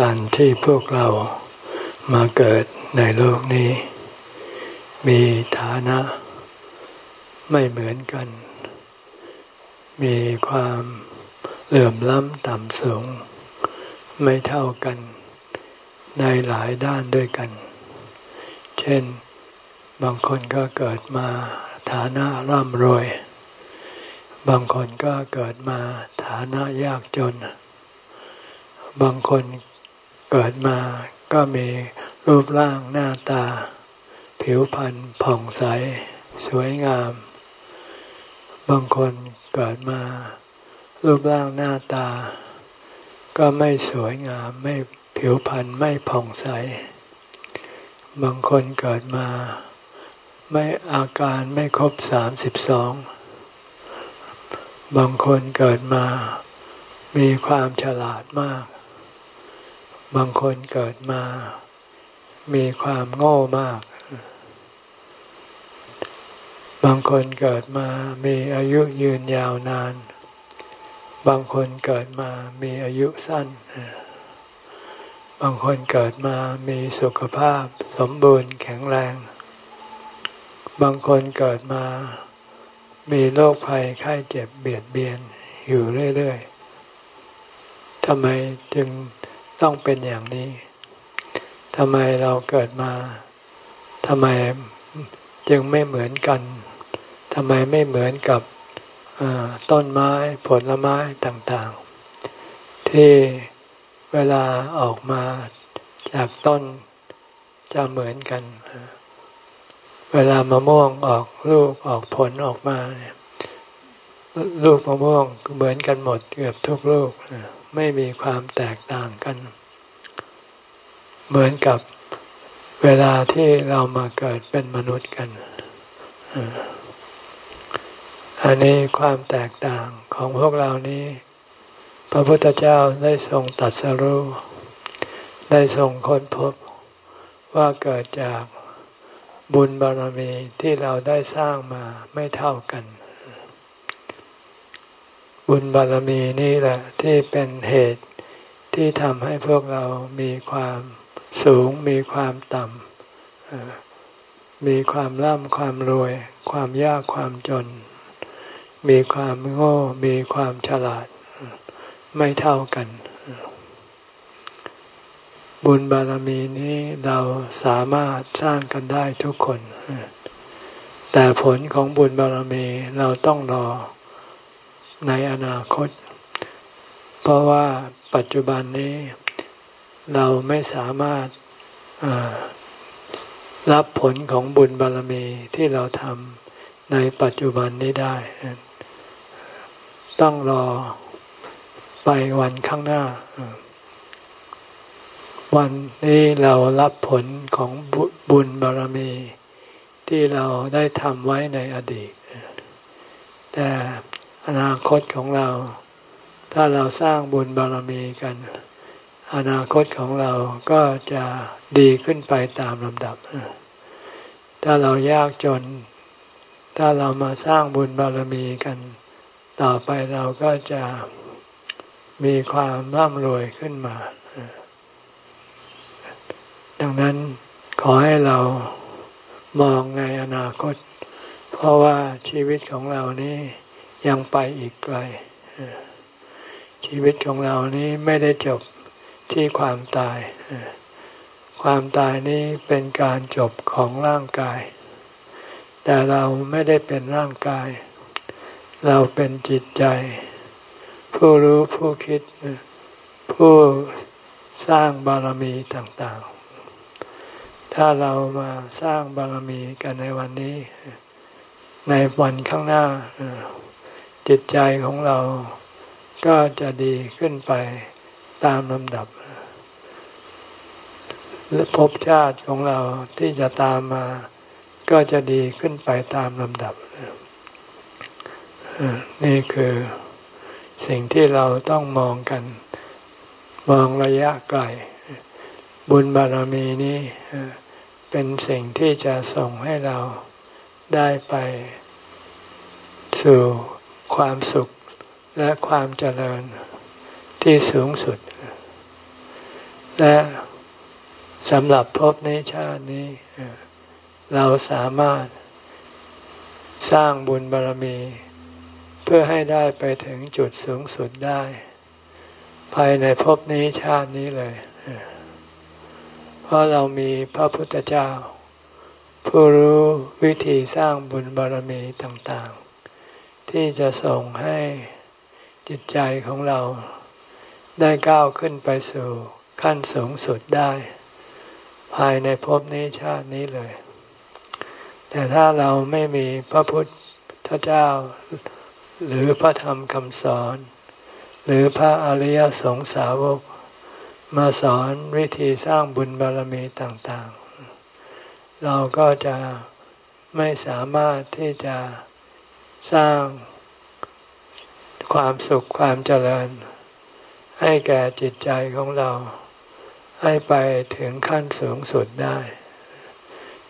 การที่พวกเรามาเกิดในโลกนี้ มีฐานะไม่เหมือนกัน มีความเหลื่อมล้ำต่ำสูง ไม่เท่ากันในหลายด้านด้วยกัน เช่น บางคนก็เกิดมาฐานะร่ำรวย บางคนก็เกิดมาฐานะยากจน บางคน เกิดมาก็มีรูปร่างหน้าตา ผิวพรรณผ่องใส สวยงาม บางคนเกิดมา รูปร่างหน้าตา ก็ไม่สวยงามไม่ผิวพรรณไม่ผ่องใส บางคนเกิดมา ไม่อาการไม่ครบสามสิบสองบางคนเกิดมา มีความฉลาดมาก บางคนเกิดมา มีความโง่มาก บางคนเกิดมา มีอายุยืนยาวนาน บางคนเกิดมา มีอายุสั้น บางคนเกิดมา มีสุขภาพสมบูรณ์แข็งแรง บางคนเกิดมา มีโรคภัยไข้เจ็บเบียดเบียนอยู่เรื่อย ๆทำไมจึง ต้องเป็นอย่างนี้ทำไมเราเกิดมาทำไมจึงไม่เหมือนกันทำไมไม่เหมือนกับต้นไม้ผลไม้ต่างๆ ที่เวลาออกมาจากต้นจะเหมือนกัน เวลามะม่วงออกลูกออกผลออกมา ลูกมะม่วงเหมือนกันหมดเกือบทุกลูก ไม่มีความแตกต่างกัน เหมือนกับเวลาที่เรามาเกิดเป็นมนุษย์กัน อันนี้ความแตกต่างของพวกเรานี้ พระพุทธเจ้าได้ทรงตัดสรู้ได้ทรงค้นพบว่าเกิดจากบุญบารมีที่เราได้สร้างมาไม่เท่ากัน บุญบารมีนี่แหละที่เป็นเหตุที่ทำให้พวกเรามีความสูง มีความต่ำมีความร่ำความรวย ความยากความจน มีความโง่ มีความฉลาด ไม่เท่ากัน บุญบารมีนี้เราสามารถสร้างกันได้ทุกคน แต่ผลของบุญบารมีเราต้องรอ ในอนาคต เพราะว่าปัจจุบันนี้เราไม่สามารถรับผลของบุญบารมีที่เราทำในปัจจุบันนี้ได้ ต้องรอไปวันข้างหน้า วันนี้เรารับผลของบุญบารมีที่เราได้ทำไว้ในอดีต แต่ อนาคตของเรา ถ้าเราสร้างบุญบารมีกัน อนาคตของเราก็จะดีขึ้นไปตามลำดับ ถ้าเรายากจน ถ้าเรามาสร้างบุญบารมีกัน ต่อไปเราก็จะมีความร่ำรวยขึ้นมา ดังนั้นขอให้เรามองในอนาคต เพราะว่าชีวิตของเรานี้ ยังไปอีกไกล ชีวิตของเรานี้ไม่ได้จบที่ความตาย ความตายนี้เป็นการจบของร่างกาย แต่เราไม่ได้เป็นร่างกาย เราเป็นจิตใจ ผู้รู้ผู้คิด ผู้สร้างบารมีต่างๆ ถ้าเรามาสร้างบารมีกันในวันนี้ ในวันข้างหน้า จิตใจของเราก็จะดีขึ้นไปตามลำดับ และภพชาติของเราที่จะตามมา ก็จะดีขึ้นไปตามลำดับ นี่คือสิ่งที่เราต้องมองกัน มองระยะไกล บุญบารมีนี้เป็นสิ่งที่จะส่งให้เราได้ไปสู่ ความสุขและความเจริญที่สูงสุด และสำหรับภพนี้ชาตินี้ เราสามารถสร้างบุญบารมี เพื่อให้ได้ไปถึงจุดสูงสุดได้ ภายในภพนี้ชาตินี้เลย เพราะเรามีพระพุทธเจ้า ผู้รู้วิธีสร้างบุญบารมีต่าง ที่จะส่งให้จิตใจของเราได้ก้าวขึ้นไปสู่ขั้นสูงสุดได้ ภายในภพนี้ชาตินี้เลย แต่ถ้าเราไม่มีพระพุทธเจ้า หรือพระธรรมคำสอน หรือพระอริยสงสาวก มาสอนวิธีสร้างบุญบารมีต่าง ๆ เราก็จะไม่สามารถที่จะ สร้าง ความสุขความเจริญ ให้แก่จิตใจของเรา ให้ไปถึงขั้นสูงสุดได้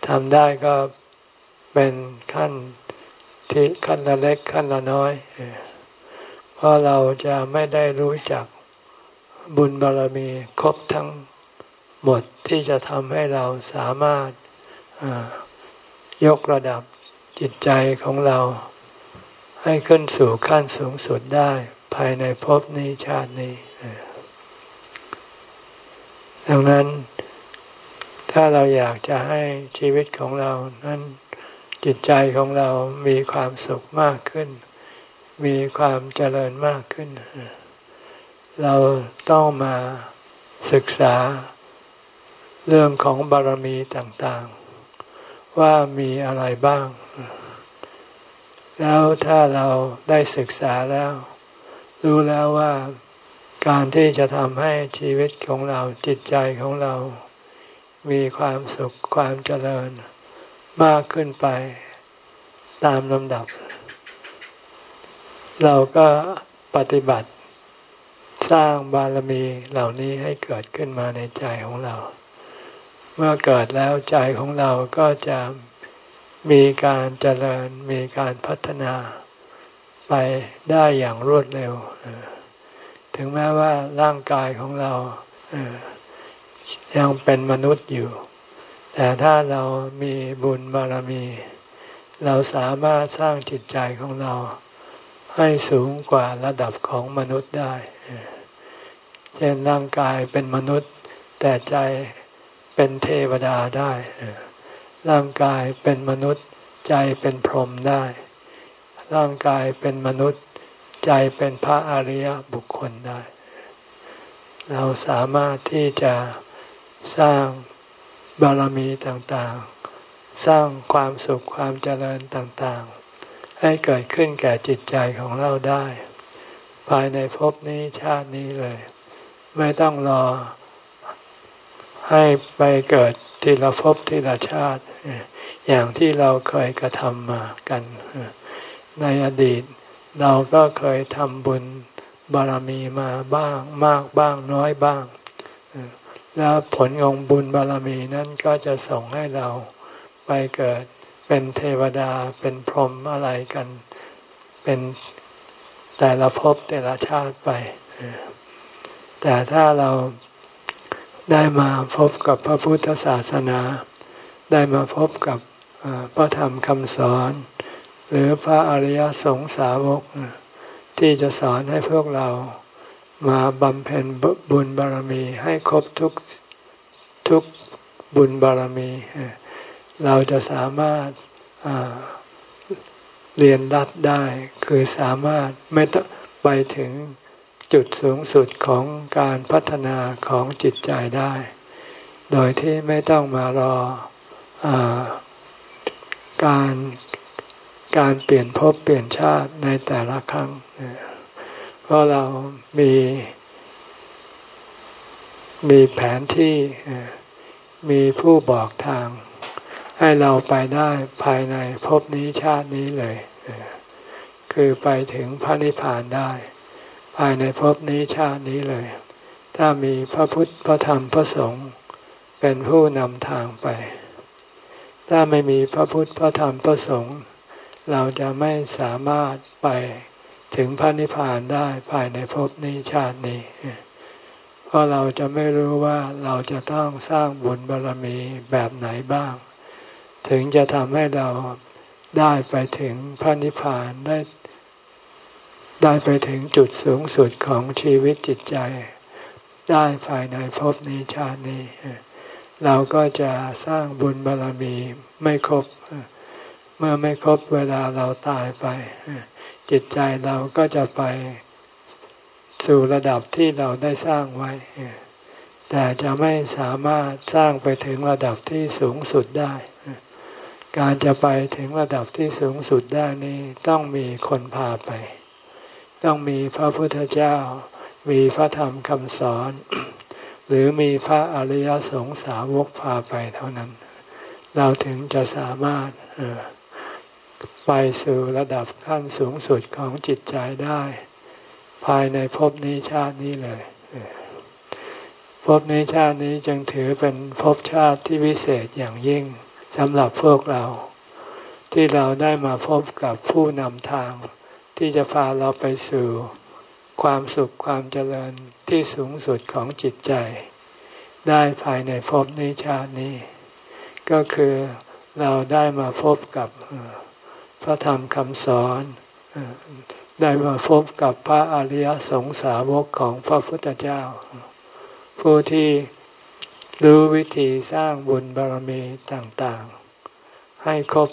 ทำได้ก็เป็นขั้นที่ขั้นละเล็กขั้นละน้อย เพราะเราจะไม่ได้รู้จักบุญบารมีครบทั้งหมดที่จะทำให้เราสามารถยกระดับจิตใจของเรา ให้ขึ้นสู่ขั้นสูงสุดได้ภายในภพนี้ชาตินี้ดังนั้นถ้าเราอยากจะให้ชีวิตของเรานั้นจิตใจของเรามีความสุขมากขึ้น มีความเจริญมากขึ้น เราต้องมาศึกษาเรื่องของบารมีต่างๆ ว่ามีอะไรบ้าง แล้วถ้าเราได้ศึกษาแล้ว รู้แล้วว่าการที่จะทำให้ชีวิตของเราจิตใจของเรา มีความสุขความเจริญ มากขึ้นไปตามลำดับ เราก็ปฏิบัติสร้างบารมีเหล่านี้ให้เกิดขึ้นมาในใจของเรา เมื่อเกิดแล้วใจของเราก็จะ มีการเจริญมีการพัฒนาไปได้อย่างรวดเร็ว ถึงแม้ว่าร่างกายของเรายังเป็นมนุษย์อยู่ แต่ถ้าเรามีบุญบารมี เราสามารถสร้างจิตใจของเราให้สูงกว่าระดับของมนุษย์ได้ เช่นร่างกายเป็นมนุษย์ แต่ใจเป็นเทวดาได้ ร่างกายเป็นมนุษย์ใจเป็นพรหมได้ ร่างกายเป็นมนุษย์ ใจเป็นพระอริยบุคคลได้ เราสามารถที่จะสร้างบารมีต่างๆ สร้างความสุขความเจริญต่างๆ ให้เกิดขึ้นแก่จิตใจของเราได้ ภายในภพนี้ชาตินี้เลย ไม่ต้องรอให้ไปเกิด ทีละภพทีละชาติ อย่างที่เราเคยกระทำมากัน ในอดีตเราก็เคยทำบุญบารมีมาบ้างมากบ้างน้อยบ้าง แล้วผลของบุญบารมีนั้นก็จะส่งให้เราไปเกิดเป็นเทวดาเป็นพรหมอะไรกัน เป็นแต่ละภพแต่ละชาติไป แต่ถ้าเรา ได้มาพบกับพระพุทธศาสนา ได้มาพบกับพระธรรมคำสอน หรือพระอริยสงสาวก ที่จะสอนให้พวกเรามาบำเพ็ญบุญบารมีให้ครบทุกทุกบุญบารมี เราจะสามารถเรียนรัดได้ คือสามารถไม่ต้องไปถึง จุดสูงสุดของการพัฒนาของจิตใจได้ โดยที่ไม่ต้องมารออการการเปลี่ยนภพเปลี่ยนชาติในแต่ละครั้ง เพราะเรามีมีแผนที่มีผู้บอกทาง ให้เราไปได้ภายในภพนี้ชาตินี้เลย คือไปถึงพระนิพพานได้ ภายในภพนี้ชาตินี้เลย ถ้ามีพระพุทธพระธรรมพระสงฆ์เป็นผู้นำทางไป ถ้าไม่มีพระพุทธพระธรรมพระสงฆ์เราจะไม่สามารถไปถึงพระนิพพานได้ภายในภพนี้ชาตินี้ เพเราะเราจะไม่รู้ว่าเราจะต้องสร้างบุญบารรมีแบบไหนบ้าง ถึงจะทำให้เราได้ไปถึงพระนิพพานได้ ได้ไปถึงจุดสูงสุดของชีวิตจิตใจ ได้ภายในภพนี้ชาตินี้ เราก็จะสร้างบุญบารรมีไม่ครบ เมื่อไม่ครบเวลาเราตายไป จิตใจเราก็จะไปสู่ระดับที่เราได้สร้างไว้ แต่จะไม่สามารถสร้างไปถึงระดับที่สูงสุดได้ การจะไปถึงระดับที่สูงสุดได้นี้ต้องมีคนพาไป ต้องมีพระพุทธเจ้า มีพระธรรมคำสอน หรือมีพระอริยสงสาวกพาไปเท่านั้น เราถึงจะสามารถไปสู่ระดับขั้นสูงสุดของจิตใจได้ ภายในภพนี้ชาตินี้เลยภพนี้ชาตินี้จึงถือเป็นภพชาติที่วิเศษอย่างยิ่งสำหรับพวกเรา ที่เราได้มาพบกับผู้นำทาง ที่จะพาเราไปสู่ความสุขความเจริญที่สูงสุดของจิตใจ ได้ภายในภพนี้ชาตินี้ ก็คือเราได้มาพบกับพระธรรมคำสอนได้มาพบกับพระอริยสงสาวกของพระพุทธเจ้า ผู้ที่รู้วิธีสร้างบุญบารมีต่างๆ ให้ครบ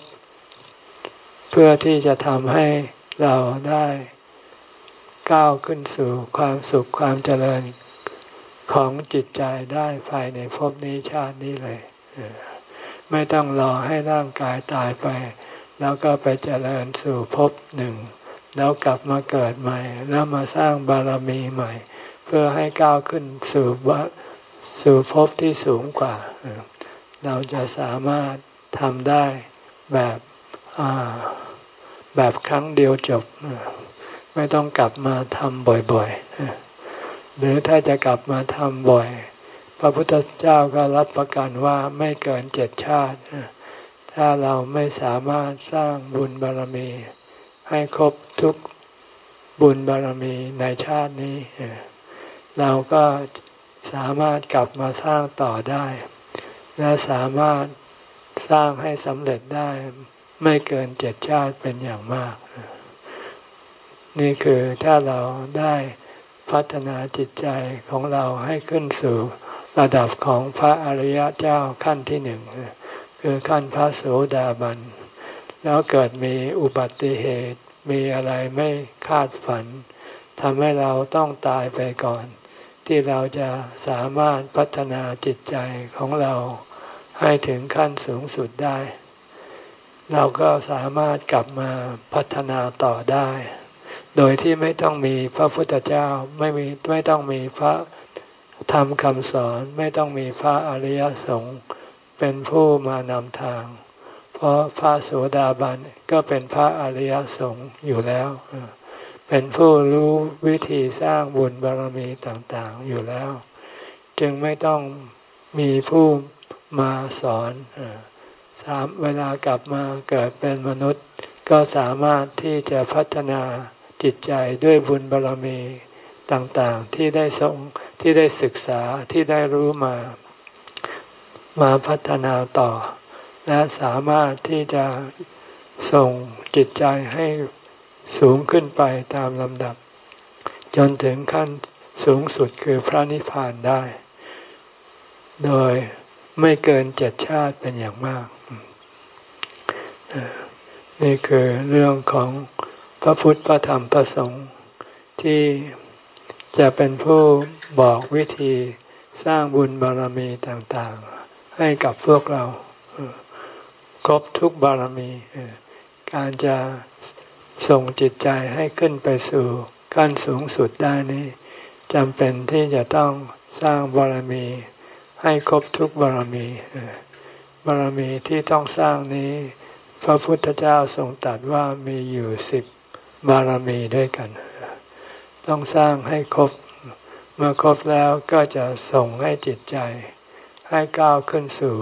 เพื่อที่จะทำให้ เราได้ก้าวขึ้นสู่ความสุขความเจริญของจิตใจได้ภายในภพนี้ชาตินี้เลย ไม่ต้องรอให้ร่างกายตายไป แล้วก็ไปเจริญสู่ภพหนึ่ง แล้วกลับมาเกิดใหม่ แล้วมาสร้างบารมีใหม่ เพื่อให้ก้าวขึ้นสู่สู่ภพที่สูงกว่า เราจะสามารถทำได้แบบอ่า แบบครั้งเดียวจบ ไม่ต้องกลับมาทำบ่อยๆ หรือถ้าจะกลับมาทำบ่อย พระพุทธเจ้าก็รับประกันว่าไม่เกินเจ็ดชาติ ถ้าเราไม่สามารถสร้างบุญบารมี ให้ครบทุกบุญบารมีในชาตินี้ เราก็สามารถกลับมาสร้างต่อได้ และสามารถสร้างให้สำเร็จได้ ไม่เกินเจ็ดชาติเป็นอย่างมาก นี่คือถ้าเราได้พัฒนาจิตใจของเราให้ขึ้นสู่ระดับของพระอริยเจ้าขั้นที่หนึ่งคือขั้นพระโสดาบัน แล้วเกิดมีอุบัติเหตุมีอะไรไม่คาดฝันทำให้เราต้องตายไปก่อน ที่เราจะสามารถพัฒนาจิตใจของเราให้ถึงขั้นสูงสุดได้ เราก็สามารถกลับมาพัฒนาต่อได้ โดยที่ไม่ต้องมีพระพุทธเจ้าไม่มีไม่ต้องมีพระธรรมคำสอนไม่ต้องมีพระอริยสงฆ์เป็นผู้มานำทาง เพราะพระโสดาบันก็เป็นพระอริยสงฆ์อยู่แล้ว เป็นผู้รู้วิธีสร้างบุญบารมีต่างๆอยู่แล้ว จึงไม่ต้องมีผู้มาสอน สามเวลากลับมาเกิดเป็นมนุษย์ ก็สามารถที่จะพัฒนาจิตใจด้วยบุญบารรมีต่างๆที่ได้ทรงที่ได้ศึกษาที่ได้รู้มา มาพัฒนาต่อ และสามารถที่จะส่งจิตใจให้สูงขึ้นไปตามลำดับ จนถึงขั้นสูงสุดคือพระนิพพานได้ โดยไม่เกินเจ็ดชาติเป็นอย่างมาก นี่คือเรื่องของพระพุทธพระธรรมพระสงฆ์ที่จะเป็นผู้บอกวิธีสร้างบุญบารมีต่างๆ ให้กับพวกเราครบทุกบารมี การจะส่งจิตใจให้ขึ้นไปสู่ขั้นสูงสุดได้นี้จำเป็นที่จะต้องสร้างบารมี ให้ครบทุกบารมีบารมีที่ต้องสร้างนี้ พระพุทธเจ้าทรงตรัสว่ามีอยู่สิบบารมีด้วยกัน ต้องสร้างให้ครบ เมื่อครบแล้วก็จะส่งให้จิตใจ ให้ก้าวขึ้นสู่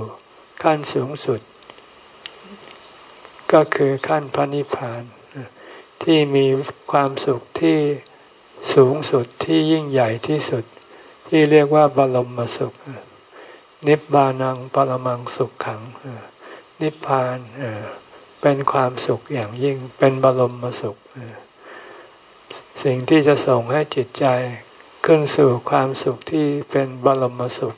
ขั้นสูงสุด ก็คือขั้นพระนิพพาน ที่มีความสุขที่สูงสุดที่ยิ่งใหญ่ที่สุด ที่เรียกว่าบรมสุข นิบานังปรมังสุขขัง นิพพานเป็นความสุขอย่างยิ่งเป็นบรมสุข สิ่งที่จะส่งให้จิตใจขึ้นสู่ความสุขที่เป็นบรมสุข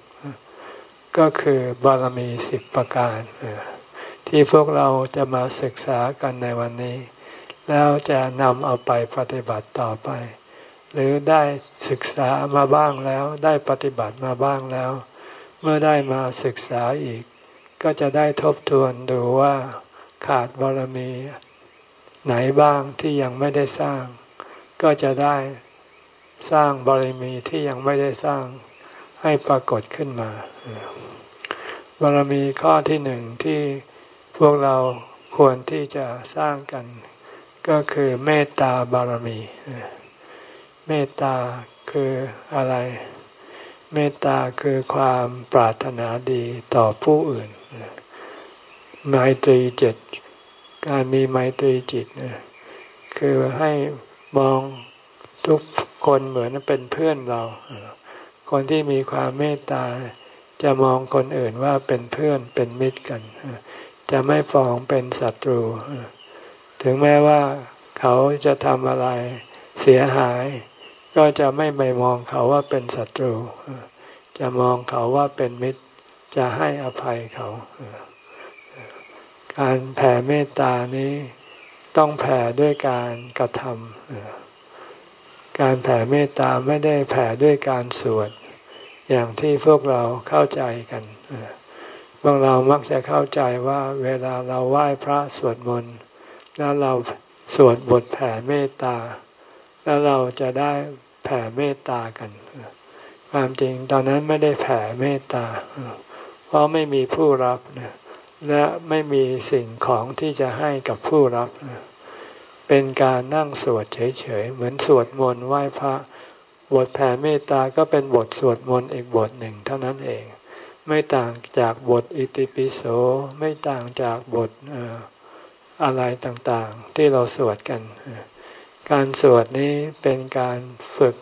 ก็คือบารมีสิบประการ ที่พวกเราจะมาศึกษากันในวันนี้ แล้วจะนำเอาไปปฏิบัติต่อไป หรือได้ศึกษามาบ้างแล้วได้ปฏิบัติมาบ้างแล้ว เมื่อได้มาศึกษาอีก ก็จะได้ทบทวนดูว่า ขาดบารมีไหนบ้างที่ยังไม่ได้สร้าง ก็จะได้สร้างบารมีที่ยังไม่ได้สร้างให้ปรากฏขึ้นมา บารมีข้อที่หนึ่งที่พวกเราควรที่จะสร้างกัน ก็คือเมตตาบารมี เมตตาคืออะไร เมตตาคือความปรารถนาดีต่อผู้อื่น ไมตรีจิตการมีไมตรีจิตคือให้มองทุกคนเหมือนเป็นเพื่อนเรา คนที่มีความเมตตา จะมองคนอื่นว่าเป็นเพื่อนเป็นมิตรกัน จะไม่ฟองเป็นศัตรู ถึงแม้ว่าเขาจะทำอะไรเสียหาย ก็จะไม่ไปมองเขาว่าเป็นศัตรู จะมองเขาว่าเป็นมิตร จะให้อภัยเขา การแผ่เมตตานี้ต้องแผ่ด้วยการกระทำการแผ่เมตตาไม่ได้แผ่ด้วยการสวด อย่างที่พวกเราเข้าใจกันบางเรามักจะเข้าใจว่าเวลาเราไหว้พระสวดมนต์แล้วเราสวดบทแผ่เมตตา แล้วเราจะได้แผ่เมตตากัน ความจริงตอนนั้นไม่ได้แผ่เมตตา เพราะไม่มีผู้รับนะ และไม่มีสิ่งของที่จะให้กับผู้รับ เป็นการนั่งสวดเฉยๆ เหมือนสวดมนต์ไหว้พระ บทแผ่เมตตาก็เป็นบทสวดมนต์อีกบทหนึ่งเท่านั้นเอง ไม่ต่างจากบทอิติปิโส ไม่ต่างจากบทอะไรต่างๆ ที่เราสวดกัน การสวดนี้เป็นการฝึก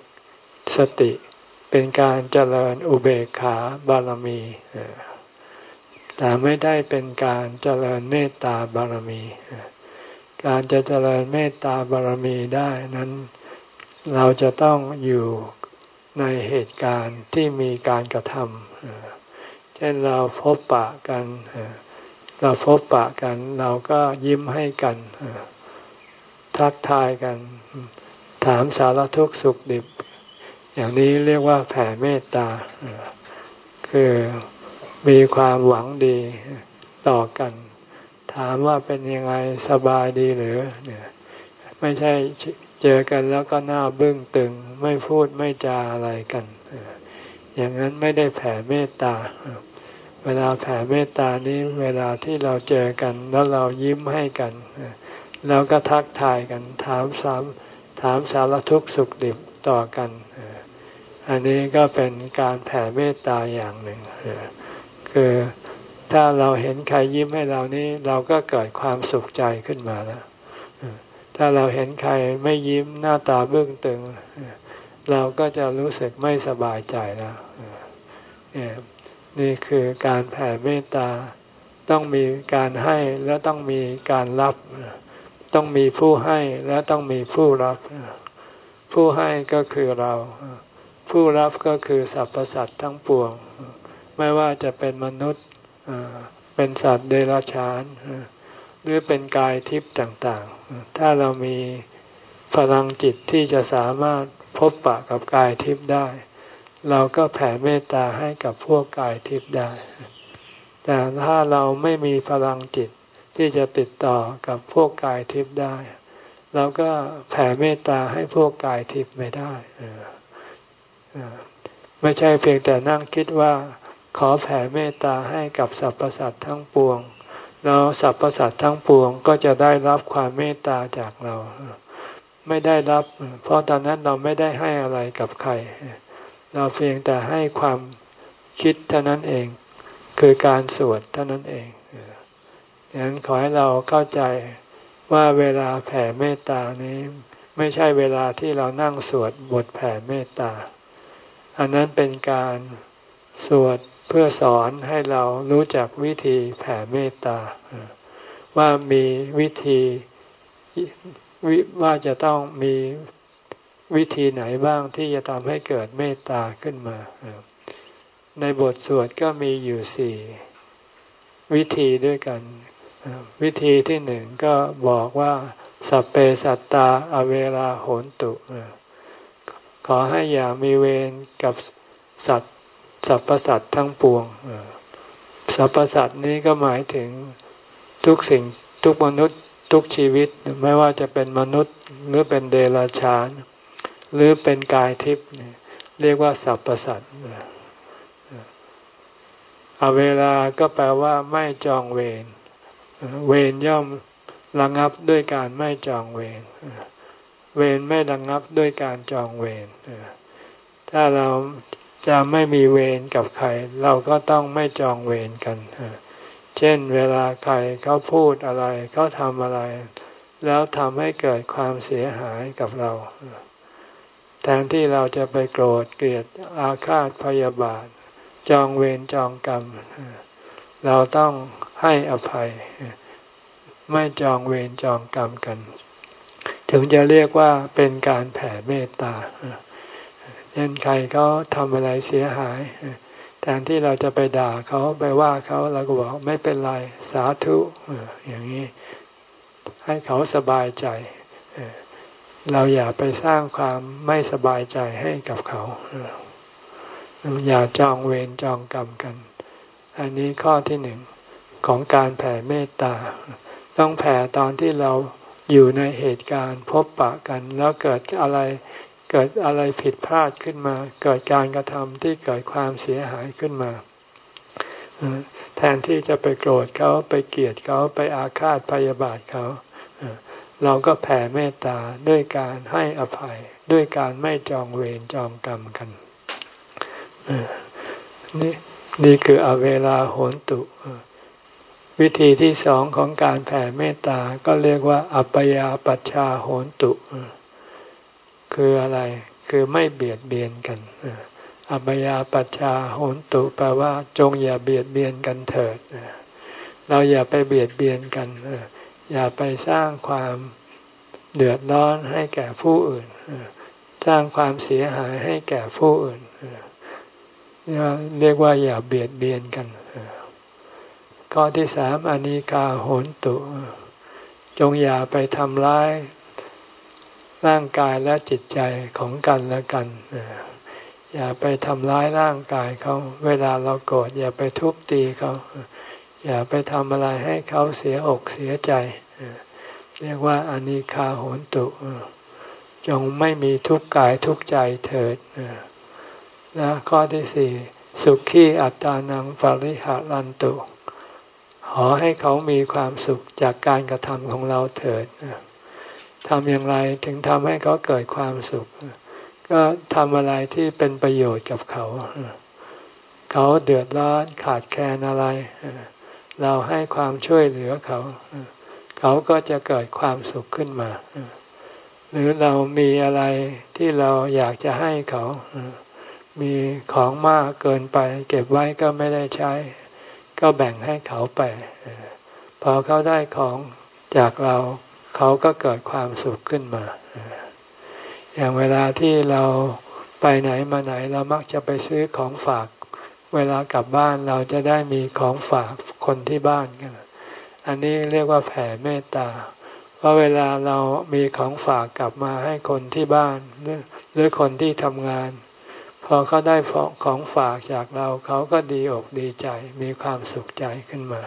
สติ เป็นการเจริญอุเบกขาบารมี แต่ไม่ได้เป็นการเจริญเมตตาบารมี การจะเจริญเมตตาบารมีได้นั้น เราจะต้องอยู่ในเหตุการณ์ที่มีการกระทำเช่นเราพบปะกัน เราพบปะกัน เราก็ยิ้มให้กัน ทักทายกัน ถามสารทุกข์สุขดิบ อย่างนี้เรียกว่าแผ่เมตตา คือ มีความหวังดีต่อกัน ถามว่าเป็นยังไงสบายดีหรือเนี่ยไม่ใช่เจอกันแล้วก็หน้าบึ้งตึง ไม่พูดไม่จาอะไรกัน อย่างนั้นไม่ได้แผ่เมตตา เวลาแผ่เมตตานี้ เวลาที่เราเจอกัน แล้วเรายิ้มให้กัน แล้วก็ทักทายกัน ถามสามถามสารทุกข์สุขดิบต่อกัน อันนี้ก็เป็นการแผ่เมตตาอย่างหนึ่ง คือถ้าเราเห็นใครยิ้มให้เรานี้ เราก็เกิดความสุขใจขึ้นมาแล้วถ้าเราเห็นใครไม่ยิ้มหน้าตาเบื้องตึง เราก็จะรู้สึกไม่สบายใจแล้วนี่คือการแผ่เมตตาต้องมีการให้และต้องมีการรับ ต้องมีผู้ให้และต้องมีผู้รับ ผู้ให้ก็คือเรา ผู้รับก็คือสรรพสัตว์ทั้งปวง ไม่ว่าจะเป็นมนุษย์เป็นสัตว์เดรัจฉานหรือเป็นกายทิพย์ต่างๆ ถ้าเรามีพลังจิตที่จะสามารถพบปะกับกายทิพย์ได้ เราก็แผ่เมตตาให้กับพวกกายทิพย์ได้ แต่ถ้าเราไม่มีพลังจิตที่จะติดต่อกับพวกกายทิพย์ได้ เราก็แผ่เมตตาให้พวกกายทิพย์ไม่ได้ไม่ใช่เพียงแต่นั่งคิดว่า ขอแผ่เมตตาให้กับสรรพสัตว์ทั้งปวง แล้วสรรพสัตว์ทั้งปวงก็จะได้รับความเมตตาจากเรา ไม่ได้รับ เพราะตอนนั้นเราไม่ได้ให้อะไรกับใคร เราเพียงแต่ให้ความคิดเท่านั้นเอง คือการสวดเท่านั้นเองดังนั้นขอให้เราเข้าใจว่าเวลาแผ่เมตตานี้ ไม่ใช่เวลาที่เรานั่งสวดบทแผ่เมตตา อันนั้นเป็นการสวด เพื่อสอนให้เรารู้จักวิธีแผ่เมตตา ว่ามีวิธีว่าจะต้องมีวิธีไหนบ้างที่จะทำให้เกิดเมตตาขึ้นมา ในบทสวดก็มีอยู่สี่วิธีด้วยกัน วิธีที่หนึ่งก็บอกว่าสัพเพสัตตาอเวลาโหนตุ ขอให้อย่ามีเวรกับสัตว์ สรรพสัตว์ทั้งปวงสรรพสัตว์นี้ก็หมายถึงทุกสิ่งทุกมนุษย์ทุกชีวิตไม่ว่าจะเป็นมนุษย์หรือเป็นเดรัจฉาน หรือเป็นกายทิพย์เรียกว่าสรรพสัตว์อเวลาก็แปลว่าไม่จองเวรเวรย่อมระงับด้วยการไม่จองเวรเวรไม่ระงับด้วยการจองเวรถ้าเรา จะไม่มีเวรกับใคร เราก็ต้องไม่จองเวรกัน เช่นเวลาใครเขาพูดอะไรเขาทำอะไร แล้วทำให้เกิดความเสียหายกับเรา แทนที่เราจะไปโกรธเกลียดอาฆาตพยาบาท จองเวรจองกรรม เราต้องให้อภัย ไม่จองเวรจองกรรมกัน ถึงจะเรียกว่าเป็นการแผ่เมตตา เช่นใครเขาทำอะไรเสียหายแทนที่เราจะไปด่าเขาไปว่าเขาเราก็บอกไม่เป็นไรสาธุอย่างนี้ ให้เขาสบายใจเราอย่าไปสร้างความไม่สบายใจให้กับเขาอย่าจองเวรจองกรรมกัน อันนี้ข้อที่หนึ่งของการแผ่เมตตา ต้องแผ่ตอนที่เราอยู่ในเหตุการณ์พบปะกัน แล้วเกิดอะไร เกิดอะไรผิดพลาดขึ้นมา เกิดการกระทำที่เกิดความเสียหายขึ้นมาแทนที่จะไปโกรธเขาไปเกลียดเขาไปอาฆาตพยาบาทเขาเราก็แผ่เมตตาด้วยการให้อภัย ด้วยการไม่จองเวรจองกรรมกันนี่นี่คืออเวลาโหนตุวิธีที่สองของการแผ่เมตตาก็เรียกว่า อัปยาปัชชาโหนตุ คืออะไร คือไม่เบียดเบียนกันอัยาปัชชาโหนตุแปลว่าจงอย่าเบียดเบียนกันเถิดเราอย่าไปเบียดเบียนกันอย่าไปสร้างความเดือดร้อนให้แก่ผู้อื่นสร้างความเสียหายให้แก่ผู้อื่นเรียกว่าอย่าเบียดเบียนกันข้อที่สามอนิกาโหนตุ จงอย่าไปทำร้าย ร่างกายและจิตใจของกันและกัน อย่าไปทำร้ายร่างกายเขา เวลาเราโกรธอย่าไปทุบตีเขา อย่าไปทำอะไรให้เขาเสียอกเสียใจ เรียกว่าอนิคาโหนตุ จงไม่มีทุกข์กายทุกข์ใจเถิดและข้อที่สี่สุขีอัตานังปริหารันตุ ขอให้เขามีความสุขจากการกระทำของเราเถิด ทำอย่างไรถึงทำให้เขาเกิดความสุข ก็ทำอะไรที่เป็นประโยชน์กับเขา เขาเดือดร้อนขาดแคลนอะไร เราให้ความช่วยเหลือเขา เขาก็จะเกิดความสุขขึ้นมา หรือเรามีอะไรที่เราอยากจะให้เขา มีของมากเกินไป เก็บไว้ก็ไม่ได้ใช้ ก็แบ่งให้เขาไป พอเขาได้ของจากเรา เขาก็เกิดความสุขขึ้นมา อย่างเวลาที่เราไปไหนมาไหนเรามักจะไปซื้อของฝาก เวลากลับบ้านเราจะได้มีของฝากคนที่บ้านกัน อันนี้เรียกว่าแผ่เมตตาเพราะเวลาเรามีของฝากกลับมาให้คนที่บ้านหรือคนที่ทำงาน พอเขาได้ของฝากจากเราเขาก็ดีอกดีใจ มีความสุขใจขึ้นมา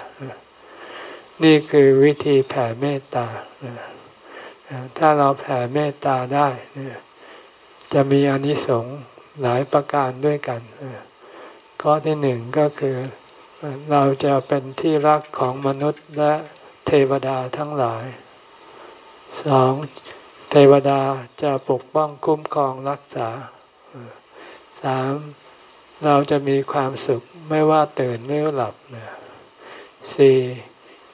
นี่คือวิธีแผ่เมตตา ถ้าเราแผ่เมตตาได้ จะมีอนิสงส์หลายประการด้วยกัน ข้อที่หนึ่งก็คือเราจะเป็นที่รักของมนุษย์และเทวดาทั้งหลาย สองเทวดาจะปกป้องคุ้มครองรักษา สามเราจะมีความสุขไม่ว่าตื่นหรือหลับสี่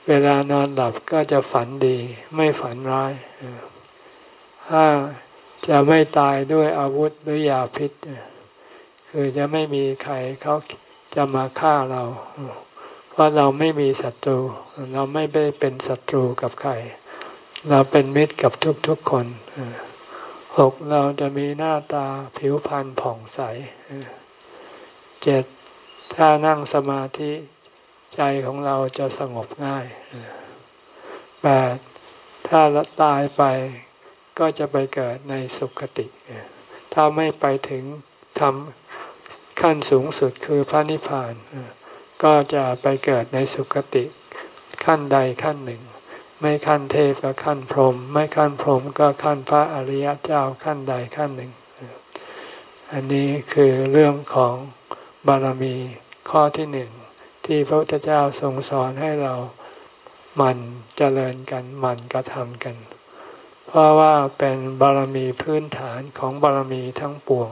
เวลานอนหลับก็จะฝันดี ไม่ฝันร้ายห้าจะไม่ตายด้วยอาวุธหรือยาพิษ คือจะไม่มีใครเขาจะมาฆ่าเรา เพราะเราไม่มีศัตรู เราไม่ได้เป็นศัตรูกับใคร เราเป็นมิตรกับทุกๆคนหกเราจะมีหน้าตาผิวพรรณผ่องใสเจ็ดถ้านั่งสมาธิ ใจของเราจะสงบง่ายแปดถ้าตายไปก็จะไปเกิดในสุคติ ถ้าไม่ไปถึงทำขั้นสูงสุดคือพระนิพพาน ก็จะไปเกิดในสุคติ ขั้นใดขั้นหนึ่ง ไม่ขั้นเทพก็ขั้นพรหมไม่ขั้นพรหมก็ขั้นพระอริยเจ้าขั้นใดขั้นหนึ่ง อันนี้คือเรื่องของบารมีข้อที่หนึ่ง ที่พระพุทธเจ้าทรงสอนให้เราหมั่นเจริญกันหมั่นกระทำกัน เพราะว่าเป็นบารมีพื้นฐานของบารมีทั้งปวง